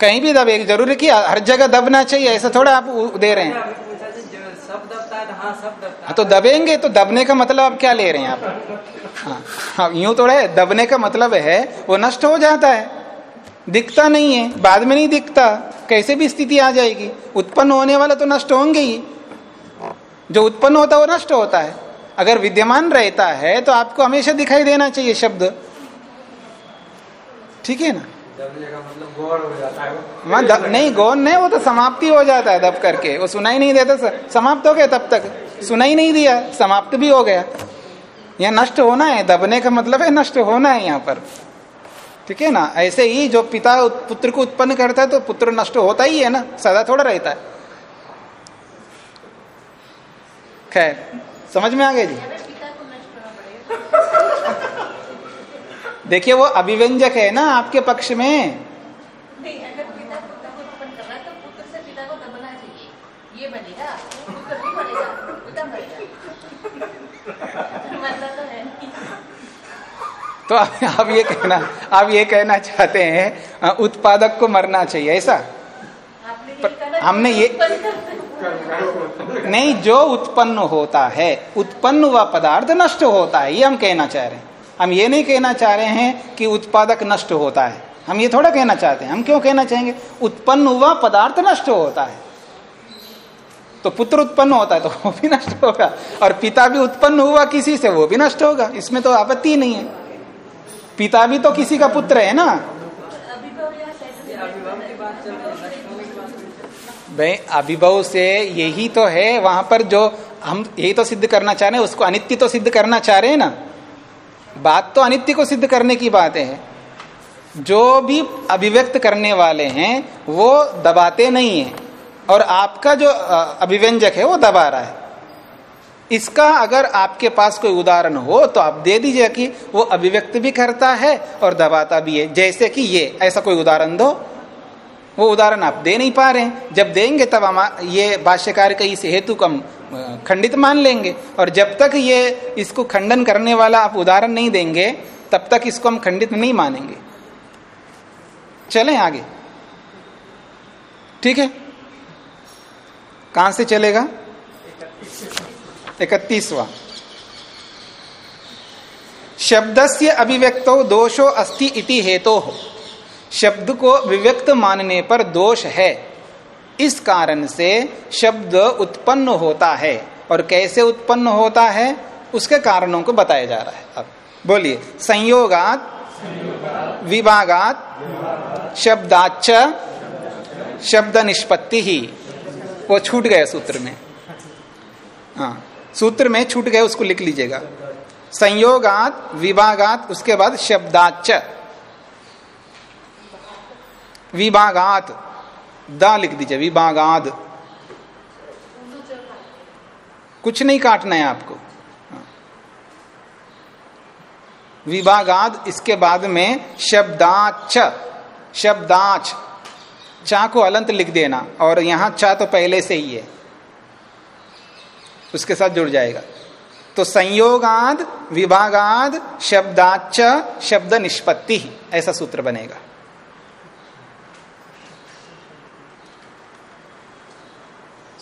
कहीं भी दबे ज़रूरी कि हर जगह दबना चाहिए ऐसा थोड़ा आप दे रहे हैं। सब दबता है तो हाँ सब दबता हाँ है। तो दबेंगे तो दबने का मतलब आप क्या ले रहे हैं आप? हाँ हाँ यूँ थोड़ा है दबने का मतलब है वो नष्ट हो जाता है। दिखता नहीं है बाद में नहीं दिखता कैसे भी स्थिति आ जाएगी। उत्पन्न होने वाला तो नष्ट होंगे ही। जो उत्पन्न होता है वो नष्ट होता है। अगर विद्यमान रहता है तो आपको हमेशा दिखाई देना चाहिए शब्द। ठीक है ना? मतलब गौर हो जाता है दब- नहीं गौन नहीं वो तो समाप्ति हो जाता है दब करके। वो सुनाई नहीं देता स- समाप्त हो गया तब तक। सुनाई नहीं दिया समाप्त भी हो गया। यहाँ नष्ट होना है दबने का मतलब है नष्ट होना है यहाँ पर। ठीक है ना? ऐसे ही जो पिता पुत्र को उत्पन्न करता है तो पुत्र नष्ट होता ही है ना? सदा थोड़ा रहता है। खैर। समझ में आ गया जी? देखिए वो अभिव्यंजक है ना आपके पक्ष में? तो तो तो आप आप ये कहना आप ये कहना चाहते हैं उत्पादक को मरना चाहिए ऐसा? हमने ये-। नहीं, जो उत्पन्न होता है, उत्पन्न हुआ पदार्थ नष्ट होता है, ये हम कहना चाह रहे हैं। हम ये नहीं कहना चाह रहे हैं कि उत्पादक नष्ट होता है। हम ये थोड़ा कहना चाहते हैं। हम क्यों कहना चाहेंगे? उत्पन्न हुआ पदार्थ नष्ट होता है। तो पुत्र उत्पन्न होता है तो वो भी नष्ट होगा। और पिता भी उत्पन्न हुआ किसी से, वो भी नष्ट होगा। इसमें तो आपत्ति नहीं है। पिता भी तो किसी का पुत्र है ना अभिभव या सहज ये अभिभव की बात चल रही है नष्ट होने की बात नहीं चल रही। भाई, अभिभव से यही तो है, वहाँ पर जो हम यही तो सिद्ध करना चाह रहे हैं, उसको अनित्य तो सिद्ध करना चाह रहे हैं ना? बात तो अनित्य को सिद्ध करने की बात है। जो भी अभिव्यक्त करने वाले हैं, वो दबाते नहीं है। और आपका जो अभिव्यंजक है, वो दबा रहा है। इसका अगर आपके पास कोई उदाहरण हो तो आप दे दीजिए कि वो अभिव्यक्त भी करता है और दबाता भी है। जैसे कि ये, ऐसा कोई उदाहरण दो। वो उदाहरण आप दे नहीं पा रहे हैं। जब देंगे तब हम ये भाष्यकार का इस हेतु को हम खंडित मान लेंगे। और जब तक ये इसको खंडन करने वाला आप उदाहरण नहीं देंगे, तब तक इसको हम खंडित नहीं मानेंगे। चले आगे। ठीक है? कहाँ से चलेगा? इकतीसवा। शब्दस्य अभिव्यक्तो दोषो अस्ति इति हेतो। हो शब्द को विव्यक्त मानने पर दोष है। इस कारण से शब्द उत्पन्न होता है। और कैसे उत्पन्न होता है? उसके कारणों को बताया जा रहा है। अब बोलिए, संयोगात, विभागात शब्दाच शब्द निष्पत्ति ही। वो छूट गए सूत्र में। हाँ सूत्र में छूट गए उसको लिख लीजिएगा। संयोगात, विभागात, उसके बाद शब्दाच विभागात। दा लिख दीजिए विभागाद कुछ नहीं काटना है आपको। विभागाद इसके बाद में शब्दाच शब्दाच चा को अलंत लिख देना, और यहाँ चा तो पहले से ही है। उसके साथ जुड़ जाएगा। तो संयोगाद, विभागाद शब्दाच शब्द निष्पत्ति, ऐसा सूत्र बनेगा।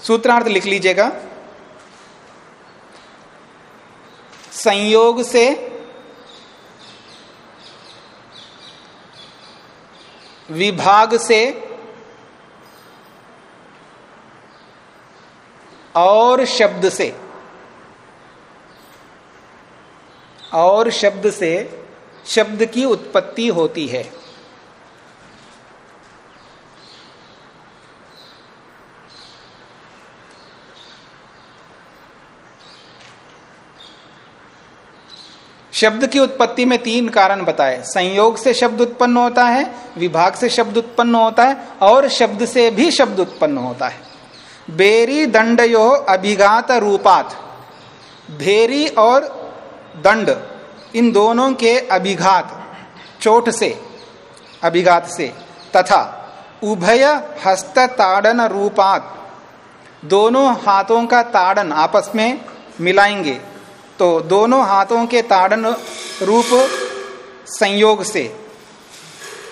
सूत्रार्थ लिख लीजिएगा। संयोग से विभाग से और शब्द से, और शब्द से शब्द की उत्पत्ति होती है। शब्द की उत्पत्ति में तीन कारण बताए। संयोग से शब्द उत्पन्न होता है, विभाग से शब्द उत्पन्न होता है, और शब्द से भी शब्द उत्पन्न होता है। बेरी दंड यो अभिघात रूपात। भेरी और दंड, इन दोनों के अभिघात, चोट से, अभिघात से, तथा उभय हस्त ताड़न रूपात। दोनों हाथों का ताड़न आपस में मिलाएँगे। तो दोनों हाथों के ताड़न रूप संयोग से।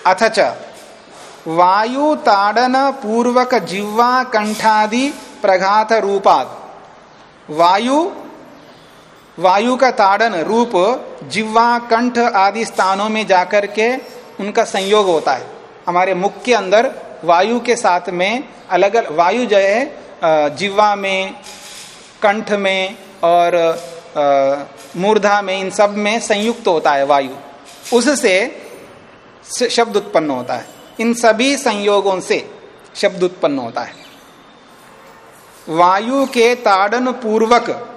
अथच, वायु ताड़न पूर्वक जिह्वा कंठादि प्रघात रूपात वायु वायु का ताड़न रूप जिह्वा, कंठ आदि स्थानों में जाकर के उनका संयोग होता है। हमारे मुख के अंदर वायु के साथ में अलग अलग वायु जो है जिह्वा में, कंठ में और मूर्धा में, इन सब में संयुक्त होता है वायु। उससे शब्द उत्पन्न होता है। इन सभी संयोगों से शब्द उत्पन्न होता है। वायु के ताड़न पूर्वक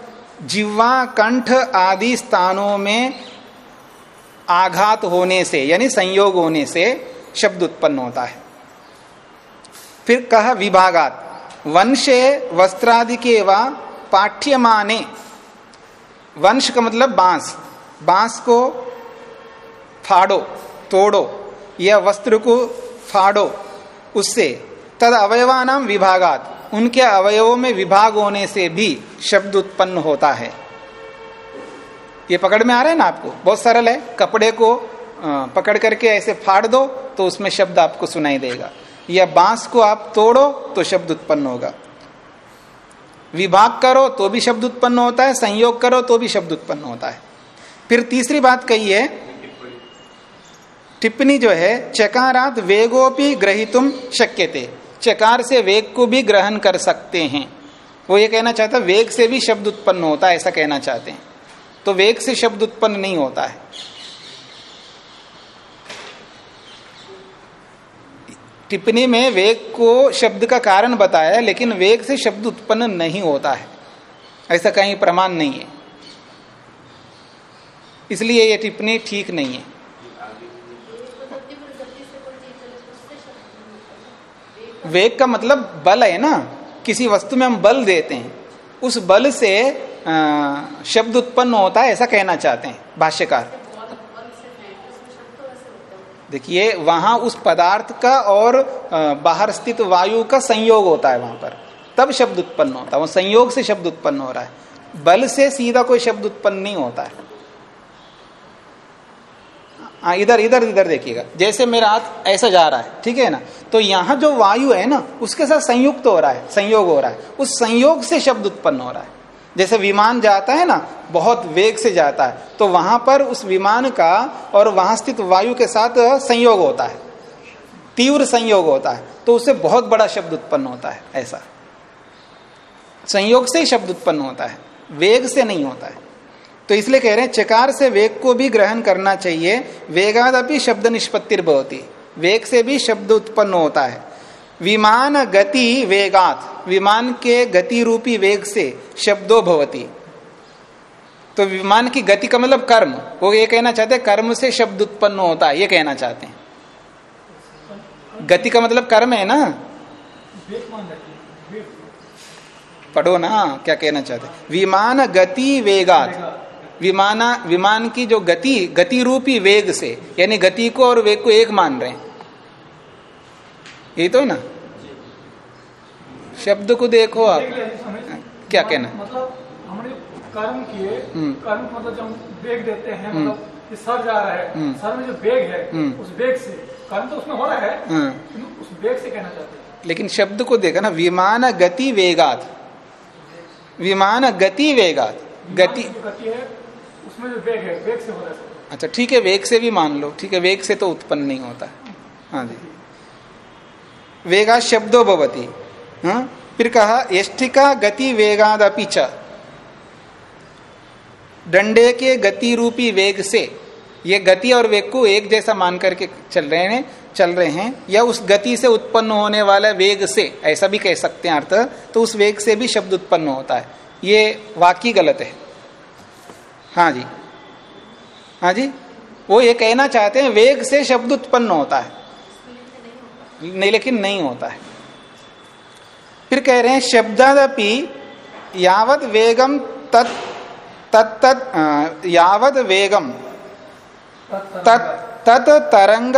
जिह्वा, कंठ आदि स्थानों में आघात होने से, यानी संयोग होने से शब्द उत्पन्न होता है। फिर कह विभागात, वंशे वस्त्रादि के व पाठ्यमाने वंश का मतलब बाँस। बाँस को फाड़ो, तोड़ो, या वस्त्र को फाड़ो, उससे। तद अवयवानाम विभागात। उनके अवयवों में विभाग होने से भी शब्द उत्पन्न होता है। ये पकड़ में आ रहा है ना आपको? बहुत सरल है। कपड़े को पकड़ करके ऐसे फाड़ दो तो उसमें शब्द आपको सुनाई देगा। या बाँस को आप तोड़ो तो शब्द उत्पन्न होगा। विभाग करो तो भी शब्द उत्पन्न होता है, संयोग करो तो भी शब्द उत्पन्न होता है। फिर तीसरी बात कही है, टिप्पणी जो है, चकारात वेगोपि ग्रहितुम शक्य थे चकार से वेग को भी ग्रहण कर सकते हैं। वो ये कहना चाहता है वेग से भी शब्द उत्पन्न होता है, ऐसा कहना चाहते हैं। तो वेग से शब्द उत्पन्न नहीं होता है। टिप्पणी में वेग को शब्द का कारण बताया लेकिन वेग से शब्द उत्पन्न नहीं होता है। ऐसा कहीं प्रमाण नहीं है। इसलिए यह टिप्पणी ठीक नहीं है। वेग का मतलब बल है ना। किसी वस्तु में हम बल देते हैं। उस बल से शब्द उत्पन्न होता है, ऐसा कहना चाहते हैं भाष्यकार। देखिए, वहाँ उस पदार्थ का और बाहर स्थित वायु का संयोग होता है वहाँ पर। तब शब्द उत्पन्न होता है। वो संयोग से शब्द उत्पन्न हो रहा है। बल से सीधा कोई शब्द उत्पन्न नहीं होता है। हाँ इधर इधर इधर देखिएगा। जैसे मेरा हाथ ऐसा जा रहा है, ठीक है ना? तो यहाँ जो वायु है ना, उसके साथ संयुक्त हो रहा है, संयोग हो रहा है। उस संयोग से शब्द उत्पन्न हो रहा है। जैसे विमान जाता है ना, बहुत वेग से जाता है तो वहाँ पर उस विमान का और वहाँ स्थित वायु के साथ संयोग होता है, तीव्र संयोग होता है तो उससे बहुत बड़ा शब्द उत्पन्न होता है, ऐसा। संयोग से ही शब्द उत्पन्न होता है, वेग से नहीं होता है। तो इसलिए कह रहे हैं, चकार से वेग को भी ग्रहण करना चाहिए, वेगादपि शब्द निष्पत्तिर होती वेग से भी शब्द उत्पन्न होता है। विमान गति वेगात, विमान के गति रूपी वेग से शब्दों भवती। तो विमान की गति का मतलब कर्म। वो ये कहना चाहते हैं, कर्म से शब्द उत्पन्न होता है, ये कहना चाहते हैं। गति का मतलब कर्म है ना? पढ़ो ना, क्या कहना चाहते विमान गति वेगात। विमाना, विमान की जो गति गति रूपी वेग से, यानी गति को और वेग को एक मान रहे हैं। ये तो है ना? शब्द को देखो आप। क्या कहना मतलब हमने कर्म किए हम्म। कर्म मतलब जब वेग देते हैं हम्म। मतलब कि सर जा रहा है हम्म। सर में जो वेग है। उस वेग से। कर्म तो उसमें हो रहा है हाँ। लेकिन उस वेग से कहना चाहते हैं। लेकिन शब्द को देखा ना विमान गति वेगात। विमान गति वेगात। गति है उसमें जो वेग है वेग से हो रहा है। अच्छा ठीक है वेग से भी मान लो। ठीक है वेग से तो उत्पन्न नहीं होता। है हाँ जी। वेगा शब्दो भवती। हाँ? फिर कहा यष्टिका गति वेगादपि च। डंडे के गति रूपी वेग से, ये गति और वेग को एक जैसा मान करके चल रहे हैं, चल रहे हैं, या उस गति से उत्पन्न होने वाला वेग से, ऐसा भी कह सकते हैं अर्थ तो उस वेग से भी शब्द उत्पन्न होता है। ये वाक्य गलत है। हाँ जी। हाँ जी। वो ये कहना चाहते हैं, वेग से शब्द उत्पन्न होता है। नहीं, लेकिन नहीं होता है। फिर कह रहे हैं, शब्दादपि यावत वेगम तत् तत्त यावत वेगम तत् तत् तरंग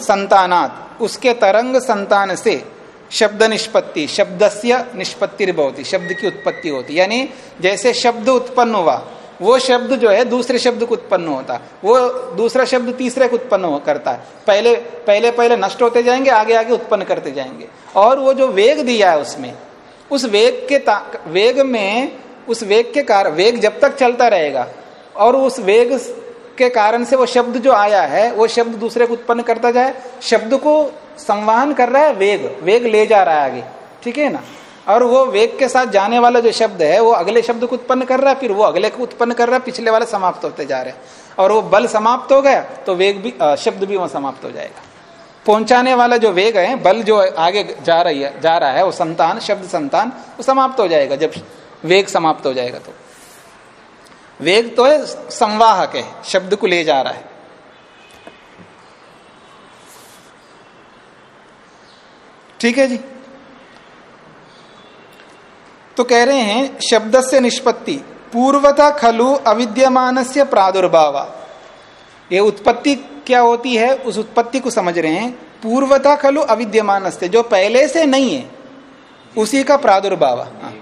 संतानात। उसके तरंग संतान से शब्द निष्पत्ति, शब्दस्य निष्पत्ति बहुत शब्द की उत्पत्ति होती। यानी जैसे शब्द उत्पन्न हुआ वो शब्द जो है, दूसरे शब्द को उत्पन्न होता। है वो दूसरा शब्द तीसरे को उत्पन्न करता है। पहले पहले पहले नष्ट होते जाएँगे, आगे आगे उत्पन्न करते जाएँगे। और वो जो वेग दिया है उसमें, उस वेग के वेग में, उस वेग के कारण वेग जब तक चलता रहेगा, और उस वेग के कारण से वो शब्द जो आया है, वो शब्द दूसरे को उत्पन्न करता जाए। शब्द को संवाहन कर रहा है, वेग वेग ले जा रहा है आगे। ठीक है ना? और वो वेग के साथ जाने वाला जो शब्द है वो अगले शब्द को उत्पन्न कर रहा है फिर वो अगले को उत्पन्न कर रहा है पिछले वाले समाप्त होते जा रहे हैं। और वो बल समाप्त हो गया तो वेग भी अ, शब्द भी वहाँ समाप्त हो जाएगा। पहुँचाने वाला जो वेग है बल जो आगे जा रही है जा रहा है वो संतान शब्द संतान वो समाप्त हो जाएगा। जब वेग समाप्त हो जाएगा तो। वेग तो है संवाहक है शब्द को ले जा रहा है। ठीक है जी? तो कह रहे हैं शब्द से निष्पत्ति पूर्वता खलु अविद्यमान से प्रादुर्भाव। ये उत्पत्ति क्या होती है उस उत्पत्ति को समझ रहे हैं पूर्वता खलु अविद्यमान से जो पहले से नहीं है उसी का प्रादुर्भाव। हाँ।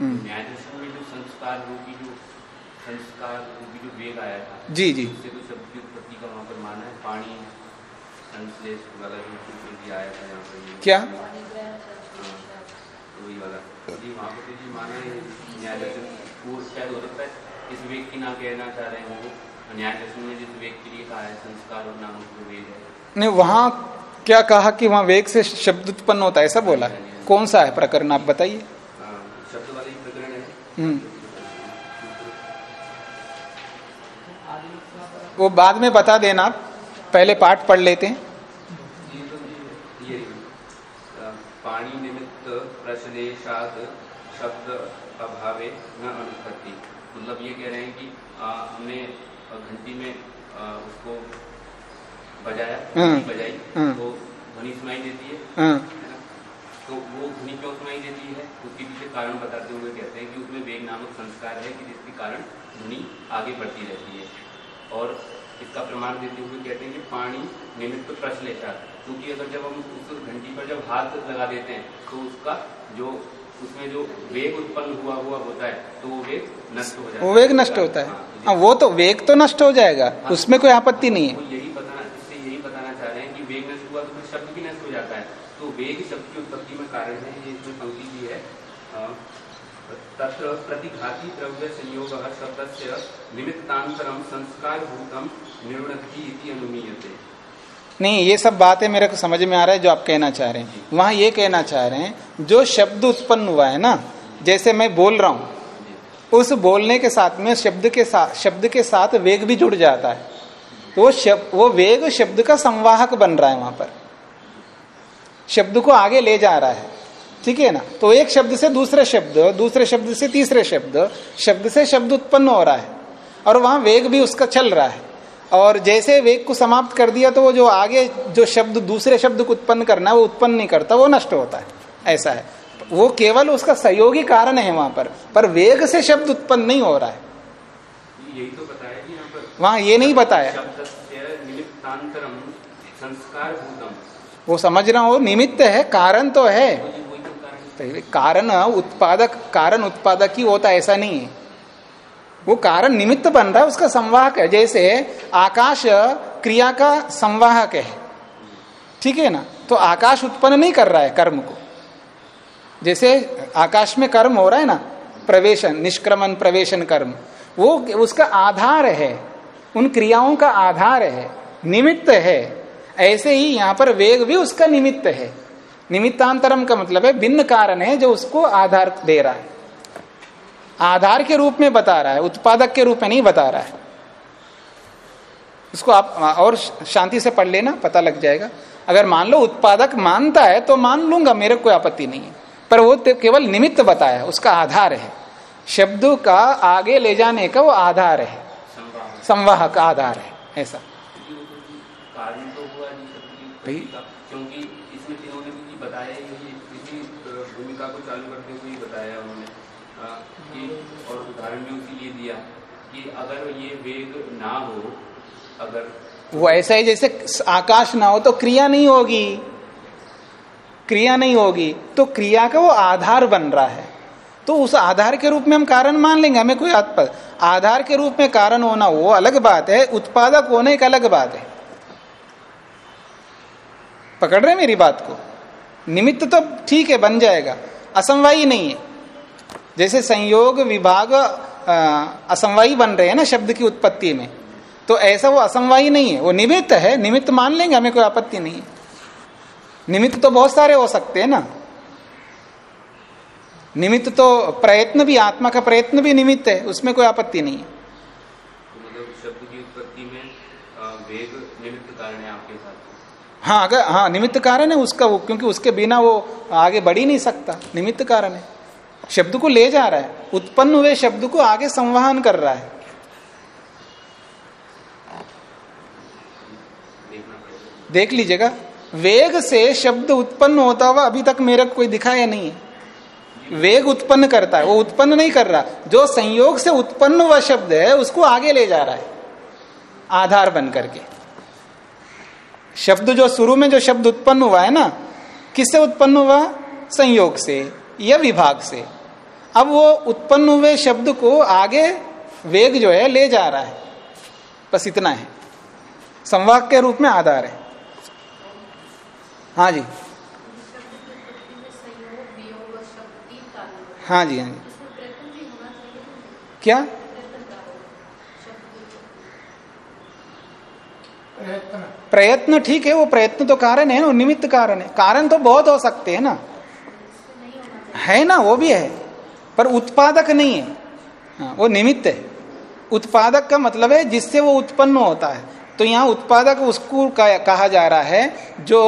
हम्म। जो जो संस्कार न्याय दर्शन वो शायद हो सकता है इस वेग की ना कहना चाह रहे हो न्याय दर्शन में जिस वेग के लिए कहा है संस्कार और नामक जो वेग है नहीं, वहाँ क्या कहा कि वहाँ वेग से शब्द उत्पन्न होता है? ऐसा बोला। है कौन सा है प्रकरण? आप बताइए। शब्द वाला प्रकरण है वो बाद में बता देना आप। पहले पाठ पढ़ लेते हैं। तो पाणी निमित्त प्रश्लेषात शब्द अभावे न अनुपत्ति। मतलब ये कह रहे हैं कि अ, हमने घंटी में अ, उसको बजाया हाँ, बजाई हाँ। तो ध्वनि सुनाई देती है हाँ है ना? तो वो ध्वनि क्यों सुनाई देती है? उसके पीछे कारण बताते हुए कहते हैं कि उसमें वेग नामक संस्कार है कि जिसके कारण ध्वनि आगे बढ़ती रहती है। और इसका प्रमाण देते हुए कहते हैं कि पानी निमित्त प्रश्लेषा क्योंकि अगर जब हम उस घंटी पर जब हाथ लगा देते हैं तो उसका जो उसमें जो वेग उत्पन्न हुआ हुआ होता है तो वो वेग नष्ट हो जाता है। वो वेग नष्ट होता है। हाँ, हाँ वो तो वेग तो नष्ट हो जाएगा हाँ, उसमें कोई आपत्ति नहीं है। यही बताना इससे यही बताना चाह रहे हैं कि वेग नष्ट हुआ तो फिर शब्द भी नष्ट हो जाता है। तो वेग शब्द की उत्पत्ति में कारण है ये इसमें पंक्ति भी है। तत्र प्रतिघाती द्रव्य संयोग शब्द से निमित्तांतरम संस्कार भूतम निर्णति अनुमीयते। नहीं, ये सब बातें मेरे को समझ में आ रहा है जो आप कहना चाह रहे हैं। वहाँ ये कहना चाह रहे हैं, जो शब्द उत्पन्न हुआ है ना, जैसे मैं बोल रहा हूँ, उस बोलने के साथ में शब्द के साथ शब्द के साथ वेग भी जुड़ जाता है। तो वो शब्द वो वेग शब्द का संवाहक बन रहा है वहाँ पर। शब्द को आगे ले जा रहा है। ठीक है ना? तो एक शब्द से दूसरे शब्द दूसरे शब्द से तीसरे शब्द शब्द से शब्द उत्पन्न हो रहा है। और वहाँ वेग भी उसका चल रहा है। और जैसे वेग को समाप्त कर दिया तो वो जो आगे जो शब्द दूसरे शब्द को उत्पन्न करना है वो उत्पन्न नहीं करता वो नष्ट होता है। ऐसा है। वो केवल उसका सहयोगी कारण है वहाँ पर पर वेग से शब्द उत्पन्न नहीं हो रहा है। यही तो बताया वहाँ ये नहीं बताया। वो समझ रहा हूँ निमित्त है कारण तो है। तो कारण। तो कारण उत्पादक कारण उत्पादक ही होता है ऐसा नहीं है। वो कारण निमित्त बन रहा है, उसका संवाहक है। जैसे आकाश क्रिया का संवाहक है। ठीक है ना? तो आकाश उत्पन्न नहीं कर रहा है कर्म को। जैसे आकाश में कर्म हो रहा है ना, प्रवेशन, निष्क्रमण, प्रवेशन कर्म, वो उसका आधार है। उन क्रियाओं का आधार है। निमित्त है। ऐसे ही यहाँ पर वेग भी उसका निमित्त है। निमित्तांतरम का मतलब है, भिन्न कारण है जो उसको आधार दे रहा है। आधार के रूप में बता रहा है उत्पादक के रूप में नहीं बता रहा है। इसको आप और शांति से पढ़ लेना पता लग जाएगा। अगर मान लो उत्पादक मानता है तो मान लूँगा मेरे कोई आपत्ति नहीं है। पर वो केवल निमित्त बताया उसका आधार है। शब्दों का आगे ले जाने का वो आधार है। संवाहक आधार है ऐसा। तो भाई- क्योंकि इसमें बताया यही इसी अ, भूमिका को चालू करते हुए ही बताया उन्होंने अ, कि और उदाहरण भी उसी लिए दिया कि अगर ये वेग ना हो, अगर वो ऐसा है जैसे आकाश ना हो तो क्रिया नहीं होगी। क्रिया नहीं होगी। तो क्रिया का वो आधार बन रहा है। तो उस आधार के रूप में हम कारण मान लेंगे। हमें कोई आधार के रूप में कारण होना वो अलग बात है। उत्पादक होने एक अलग बात है। पकड़ रहे मेरी बात को? निमित्त तो ठीक है, बन जाएगा। असमवाई नहीं है। जैसे संयोग विभाग अ, असमवायी बन रहे हैं ना शब्द की उत्पत्ति में तो ऐसा वो असमवायी नहीं है वो निमित्त है निमित्त मान लेंगे हमें कोई आपत्ति नहीं है। निमित्त तो बहुत सारे हो सकते हैं ना। निमित्त तो प्रयत्न भी आत्मा का प्रयत्न भी निमित्त है उसमें कोई आपत्ति नहीं है। मतलब हाँ अगर हाँ निमित्त कारण है उसका वो क्योंकि उसके बिना वो आगे बढ़ ही नहीं सकता निमित्त कारण है। शब्द को ले जा रहा है, उत्पन्न हुए शब्द को आगे संवहन कर रहा है। देख लीजिएगा, वेग से शब्द उत्पन्न होता हुआ अभी तक मेरे को कोई दिखाया नहीं है? वेग उत्पन्न करता है, वो उत्पन्न नहीं कर रहा। जो संयोग से उत्पन्न हुआ शब्द है, उसको आगे ले जा रहा है, आधार बन करके। शब्द जो शुरू में जो शब्द उत्पन्न हुआ है ना, किससे उत्पन्न हुआ? संयोग से या विभाग से। अब वो उत्पन्न हुए शब्द को आगे वेग जो है ले जा रहा है। बस इतना है। संवाद के रूप में आधार है। हाँ जी। हैं। हाँ जी हाँ जी। क्या? प्रयत्न। ठीक है वो प्रयत्न तो कारण है ना निमित्त कारण है। कारण तो बहुत हो सकते हैं ना। है ना वो भी है। पर उत्पादक नहीं है। हाँ, वो निमित्त है। उत्पादक का मतलब है जिससे वो उत्पन्न होता है। तो यहाँ उत्पादक उसको कहा जा रहा है जो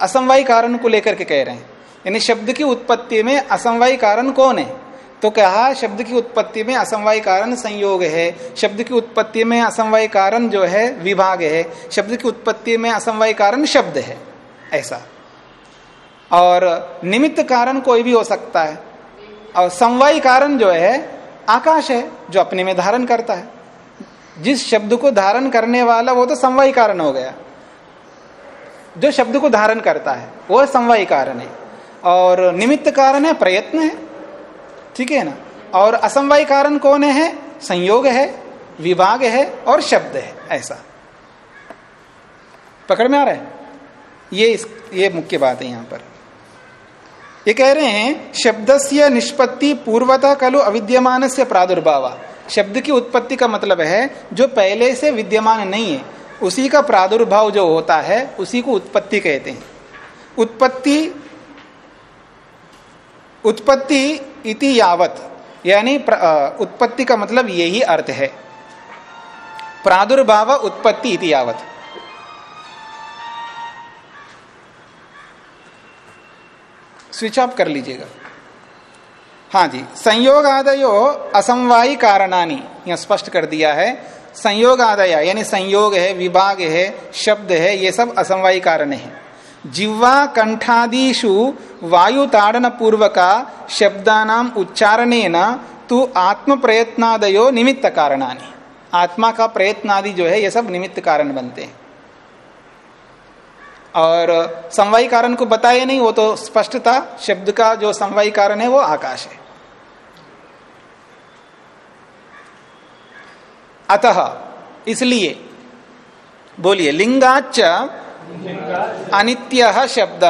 असमवाय कारण को लेकर के कह रहे हैं। यानी शब्द की उत्पत्ति में असमवाय कारण कौन है? तो कहा शब्द की उत्पत्ति में असमवाय कारण संयोग है। शब्द की उत्पत्ति में असमवाय कारण जो है विभाग है। शब्द की उत्पत्ति में असमवाय कारण शब्द है। ऐसा। और निमित्त कारण कोई भी हो सकता है। और समवायी कारण जो है, आकाश है, जो अपने में धारण करता है। जिस शब्द को धारण करने वाला, वो तो समवायी कारण हो गया। जो शब्द को धारण करता है, वो समवायी कारण है। और निमित्त कारण है, प्रयत्न है। ठीक है ना? और असमवाय कारण कौन है? संयोग है, विभाग है और शब्द है, ऐसा। पकड़ में आ रहा है? ये इस, ये मुख्य बात है यहाँ पर। ये कह रहे हैं शब्द से निष्पत्ति पूर्वतः कलु अविद्यमान से प्रादुर्भाव। शब्द की उत्पत्ति का मतलब है, जो पहले से विद्यमान नहीं है, उसी का प्रादुर्भाव जो होता है, उसी को उत्पत्ति कहते हैं। उत्पत्ति उत्पत्ति इति यावत, यानी उत्पत्ति का मतलब यही अर्थ है। प्रादुर्भाव उत्पत्ति इति यावत। स्विच ऑफ़ कर लीजिएगा। हाँ जी संयोग आदयो असमवायी कारणानी, यह स्पष्ट कर दिया है। संयोग आदया यानी संयोग है, विभाग है, शब्द है, ये सब असमवायी कारण है। जिह्वा कंठादिषु वायु ताड़न पूर्वका शब्दानाम उच्चारणेन तु आत्म प्रयत्नादयो निमित्त कारणानि। आत्मा का प्रयत्नादि जो है, ये सब निमित्त कारण बनते हैं। और समवायी कारण को बताया नहीं, वो तो स्पष्टता शब्द का जो समवायी कारण है वो आकाश है। अतः, इसलिए, बोलिए लिंगाच अनित्य शब्द।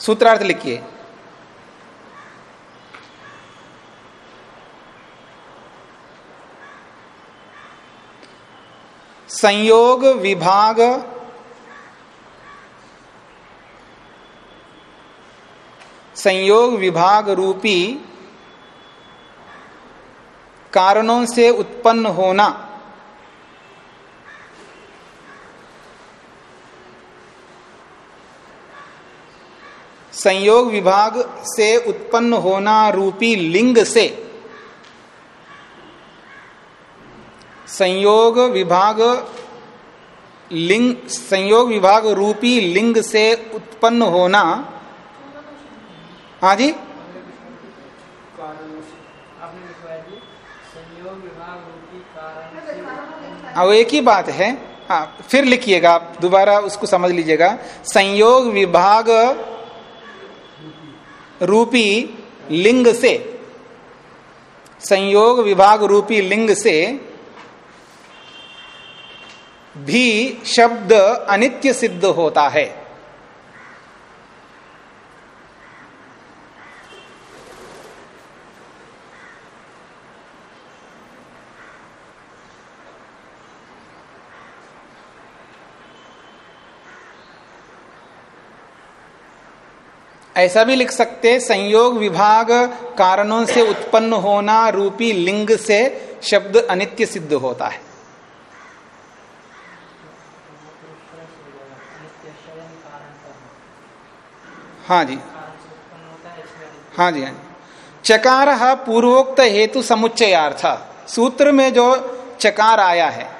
सूत्रार्थ लिखिए। संयोग विभाग संयोग विभाग रूपी कारणों से उत्पन्न होना। संयोग विभाग से उत्पन्न होना रूपी लिंग से। संयोग विभाग लिंग, संयोग विभाग रूपी लिंग से उत्पन्न होना। हाँ जी? अब एक ही बात है। हाँ फिर लिखिएगा, आप दोबारा उसको समझ लीजिएगा। संयोग विभाग रूपी लिंग से, संयोग विभाग रूपी लिंग से भी शब्द अनित्य सिद्ध होता है। ऐसा भी लिख सकते, संयोग विभाग कारणों से उत्पन्न होना रूपी लिंग से शब्द अनित्य सिद्ध होता है। हाँ जी। हाँ जी हाँ जी। चकार पूर्वोक्त हेतु समुच्चयार्थ। सूत्र में जो चकार आया है,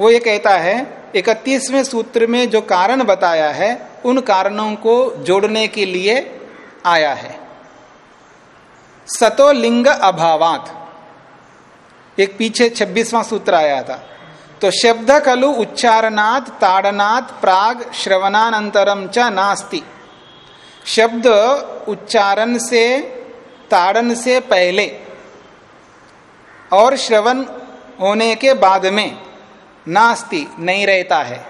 वो ये कहता है, इकतीसवें सूत्र में जो कारण बताया है, उन कारणों को जोड़ने के लिए आया है। सतो लिंग अभावात। एक पीछे छब्बीसवां सूत्र आया था। तो शब्द कलु उच्चारणात, ताड़नात्, प्राग श्रवणानंतरम च नास्ति। शब्द उच्चारण से, ताड़न से पहले और श्रवण होने के बाद में नास्ति, नहीं रहता है।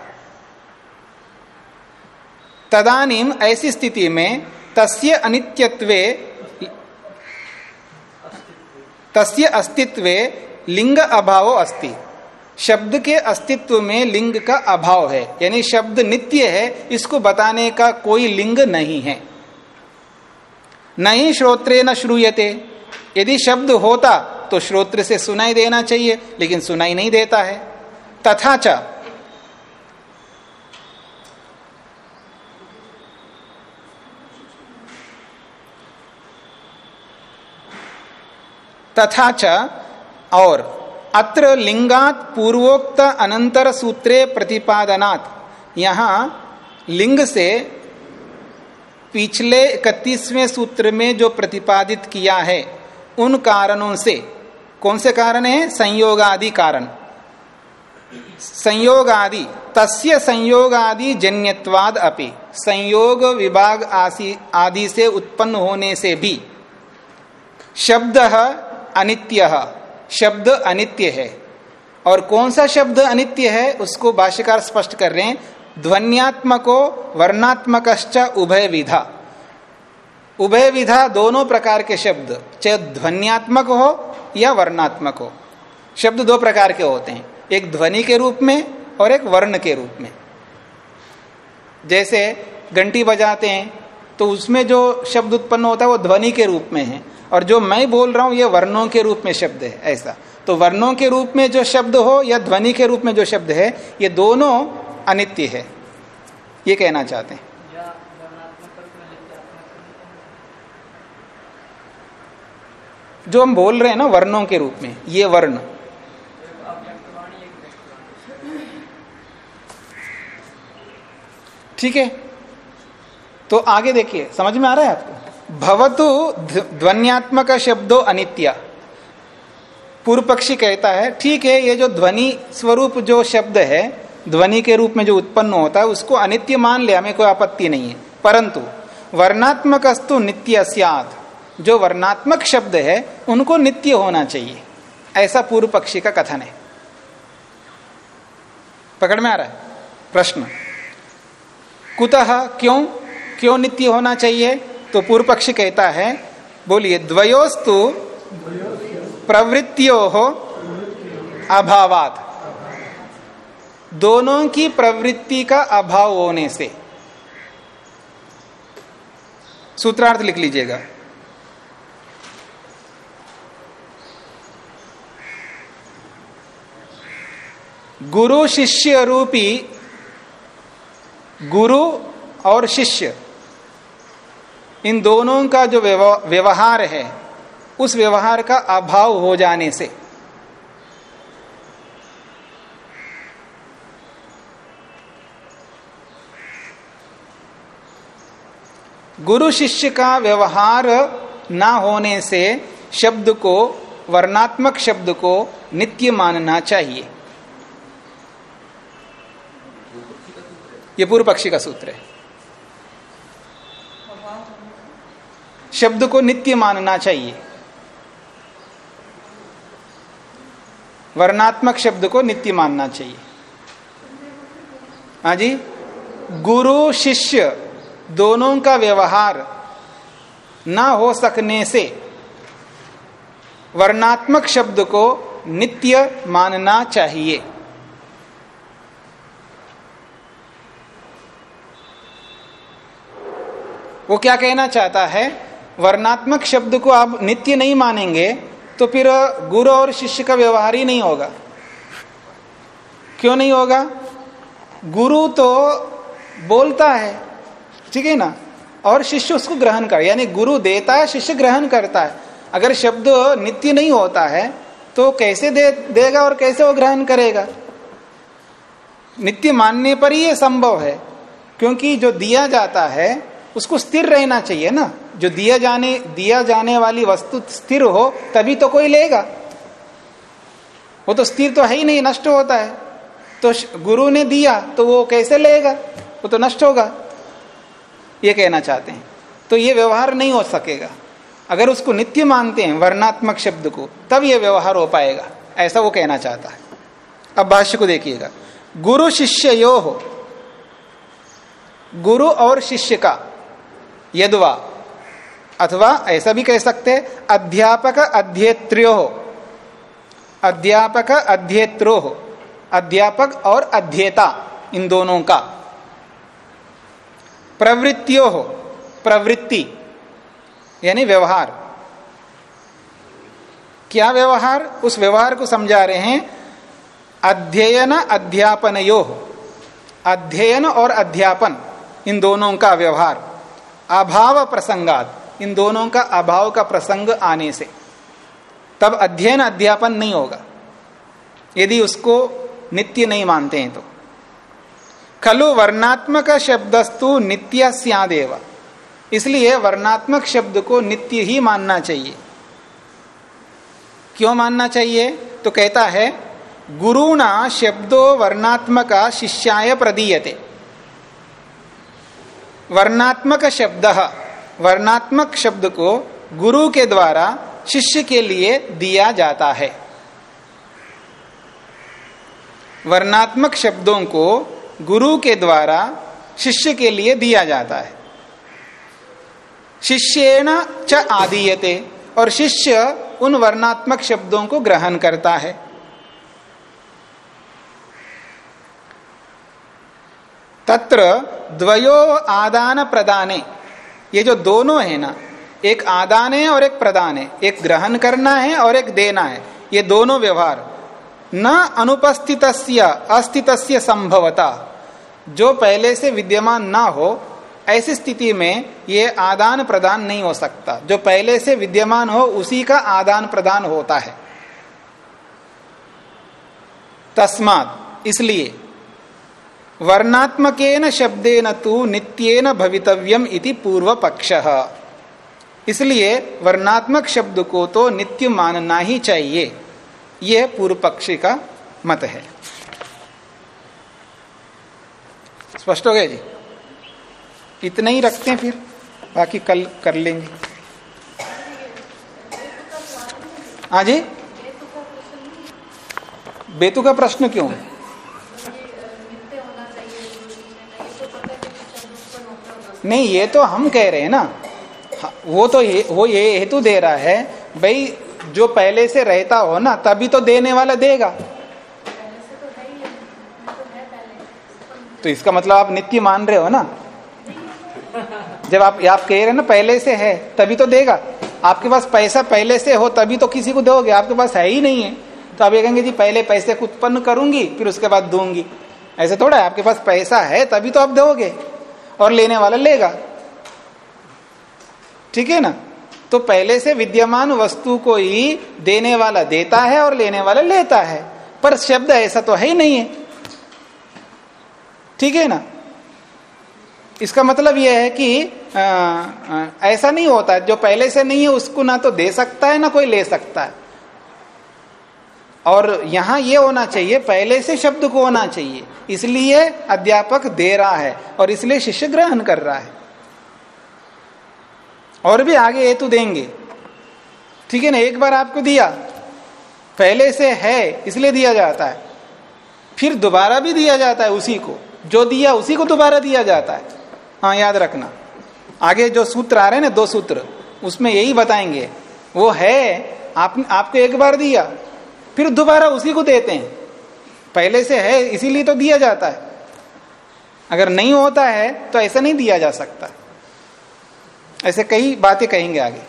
तदानीम ऐसी स्थिति में तस्य अनित्यत्वे, तस्य अस्तित्वे लिंग अभाव अस्ति। शब्द के अस्तित्व में लिंग का अभाव है, यानी शब्द नित्य है, इसको बताने का कोई लिंग नहीं है। नहीं श्रोत्रे न श्रूयते। यदि शब्द होता तो श्रोत्र से सुनाई देना चाहिए, लेकिन सुनाई नहीं देता है। तथा च। तथा च। और अत्र लिंगात पूर्वोक्त अनंतर सूत्रे प्रतिपादनात्। यहाँ लिंग से पिछले इकतीसवें सूत्र में जो प्रतिपादित किया है, उन कारणों से। कौन से कारण है? संयोगादि कारण। संयोगादि, तस्य संयोगादि जन्यत्वाद अपि। संयोग विभाग आदि से उत्पन्न होने से भी। शब्द अनित्य। शब्द अनित्य है। और कौन सा शब्द अनित्य है, उसको भाष्यकार स्पष्ट कर रहे हैं। ध्वनियात्मको वर्णात्मक उभय विधा उभय विधा दोनों प्रकार के शब्द, चाहे ध्वनियात्मक हो या वर्णात्मक हो। शब्द दो प्रकार के होते हैं, एक ध्वनि के रूप में और एक वर्ण के रूप में। जैसे घंटी बजाते हैं तो उसमें जो शब्द उत्पन्न होता है, वो ध्वनि के रूप में है। और जो मैं बोल रहा हूँ, ये वर्णों के रूप में शब्द है, ऐसा। तो वर्णों के रूप में जो शब्द हो या ध्वनि के रूप में जो शब्द है, ये दोनों अनित्य है। ये कहना चाहते हैं। जो हम बोल रहे हैं ना वर्णों के रूप में ये वर्ण। ठीक है? तो आगे देखिए समझ में आ रहा है आपको? भवतु ध्वनियात्मक शब्दो अनित्य। पूर्व पक्षी कहता है ठीक है ये जो ध्वनि स्वरूप जो शब्द है ध्वनि के रूप में जो उत्पन्न होता है, उसको अनित्य मान लिया हमें कोई आपत्ति नहीं है। परंतु वर्णात्मक अस्तु नित्य सियात जो वर्णात्मक शब्द है, उनको नित्य होना चाहिए। ऐसा पूर्व पक्षी का कथन है। पकड़ में आ रहा है? प्रश्न। कुतः क्यों क्यों नित्य होना चाहिए? तो पूर्व पक्षी कहता है, बोलिए, द्वयोस्तु प्रवृत्तियों हो अभावात। दोनों की प्रवृत्ति का अभाव होने से। सूत्रार्थ लिख लीजिएगा। गुरु शिष्य रूपी गुरु और शिष्य, इन दोनों का जो व्यवहार है, उस व्यवहार का अभाव हो जाने से गुरु शिष्य का व्यवहार ना होने से शब्द को, वर्णात्मक शब्द को नित्य मानना चाहिए। यह पूर्व पक्षी का सूत्र है। शब्द को नित्य मानना चाहिए। वर्णात्मक शब्द को नित्य मानना चाहिए। हाँ जी? गुरु शिष्य दोनों का व्यवहार ना हो सकने से वर्णात्मक शब्द को नित्य मानना चाहिए। वो क्या कहना चाहता है? वर्णात्मक शब्द को आप नित्य नहीं मानेंगे तो फिर गुरु और शिष्य का व्यवहार ही नहीं होगा। क्यों नहीं होगा? गुरु तो बोलता है ठीक है ना? और शिष्य उसको ग्रहण कर, यानी गुरु देता है, शिष्य ग्रहण करता है। अगर शब्द नित्य नहीं होता है तो कैसे दे, देगा और कैसे वो ग्रहण करेगा? नित्य मानने पर ही ये संभव है, क्योंकि जो दिया जाता है, उसको स्थिर रहना चाहिए ना। जो दिया जाने दिया जाने वाली वस्तु स्थिर हो, तभी तो कोई लेगा। वो तो स्थिर तो है ही नहीं, नष्ट होता है। तो गुरु ने दिया तो वो कैसे लेगा? वो तो नष्ट होगा। ये कहना चाहते हैं। तो ये व्यवहार नहीं हो सकेगा। अगर उसको नित्य मानते हैं, वर्णात्मक शब्द को, तब ये व्यवहार हो पाएगा। ऐसा वो कहना चाहता है। अब भाष्य को देखिएगा। गुरु शिष्य यो हो। गुरु और शिष्य का यदवा, अथवा ऐसा भी कह सकते हैं, अध्यापक अध्येत्रो हो। अध्यापक अध्येत्रो हो। अध्यापक और अध्येता, इन दोनों का। प्रवृत्तियों हो प्रवृत्ति, यानी व्यवहार। क्या व्यवहार? उस व्यवहार को समझा रहे हैं, अध्ययन अध्यापन यो अध्ययन और अध्यापन, इन दोनों का व्यवहार। अभाव प्रसंगात, इन दोनों का अभाव का प्रसंग आने से। तब अध्ययन, अध्यापन नहीं होगा। यदि उसको नित्य नहीं मानते हैं तो। खलु वर्णात्मक शब्दस्तु नित्य सियादेव इसलिए वर्णात्मक शब्द को नित्य ही मानना चाहिए। क्यों मानना चाहिए? तो कहता है, गुरुणा शब्दो वर्णात्मक शिष्याय प्रदीयते। वर्णात्मक शब्द वर्णात्मक शब्द को गुरु के द्वारा शिष्य के लिए दिया जाता है। वर्णात्मक शब्दों को गुरु के द्वारा शिष्य के लिए दिया जाता है। शिष्येण च आदीयते, और शिष्य उन वर्णात्मक शब्दों को ग्रहण करता है। तत्र द्वयो आदान प्रदाने, ये जो दोनों है ना, एक आदान है और एक प्रदान है। एक ग्रहण करना है और एक देना है। ये दोनों व्यवहार। न अनुपस्थित अस्तित संभवता। जो पहले से विद्यमान ना हो, ऐसी स्थिति में ये आदान प्रदान नहीं हो सकता। जो पहले से विद्यमान हो, उसी का आदान प्रदान होता है। तस्मात, इसलिए, वर्णात्मकेन शब्देन तु नित्येन भवितव्यम इति पूर्व पक्ष इसलिए, वर्णात्मक शब्द को तो नित्य मानना ही चाहिए। यह पूर्व पक्षी का मत है। स्पष्ट हो गया जी? इतना ही रखते हैं फिर बाकी कल कर लेंगे। हाँ जी? बेतु का प्रश्न क्यों? नहीं ये तो हम कह रहे हैं ना। हाँ, वो तो ये वो ये हेतु दे रहा है भाई जो पहले से रहता हो ना तभी तो देने वाला देगा। तो इसका मतलब आप नित्य मान रहे हो ना? जब आप आप कह रहे ना, पहले से है, तभी तो देगा। आपके पास पैसा पहले से हो, तभी तो किसी को दोगे। आपके पास है ही नहीं है। तो आप ये कहेंगे, जी, पहले पैसे को उत्पन्न करूँगी, फिर उसके बाद दूँगी। ऐसे थोड़ा है, आपके पास पैसा है, तभी तो आप दोगे और लेने वाला लेगा। ठीक है ना? तो पहले से विद्यमान वस्तु को ही देने वाला देता है और लेने वाला लेता है। पर शब्द ऐसा तो है ही नहीं है। ठीक है ना? इसका मतलब यह है कि आ, आ, ऐसा नहीं होता जो पहले से नहीं है उसको ना तो दे सकता है ना कोई ले सकता है। और यहाँ ये होना चाहिए पहले से शब्द को होना चाहिए। इसलिए अध्यापक दे रहा है और इसलिए शिष्य ग्रहण कर रहा है। और भी आगे हेतु देंगे। ठीक है ना? एक बार आपको दिया। पहले से है इसलिए दिया जाता है। फिर दोबारा भी दिया जाता है उसी को। जो दिया उसी को दोबारा दिया जाता है। हाँ याद रखना। आगे जो सूत्र आ रहे हैं ना, दो सूत्र, उसमें यही बताएँगे। वो है, आप, आपको एक बार दिया, फिर दोबारा उसी को देते हैं। पहले से है, इसीलिए तो दिया जाता है। अगर नहीं होता है तो ऐसा नहीं दिया जा सकता। ऐसे कई बातें कहेंगे आगे।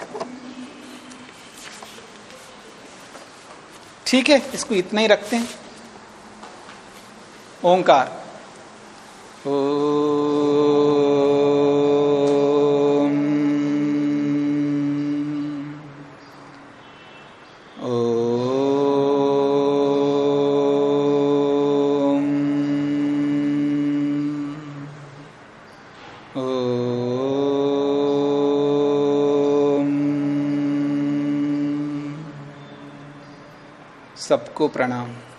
ठीक है, इसको इतना ही रखते हैं। ओंकार। सबको प्रणाम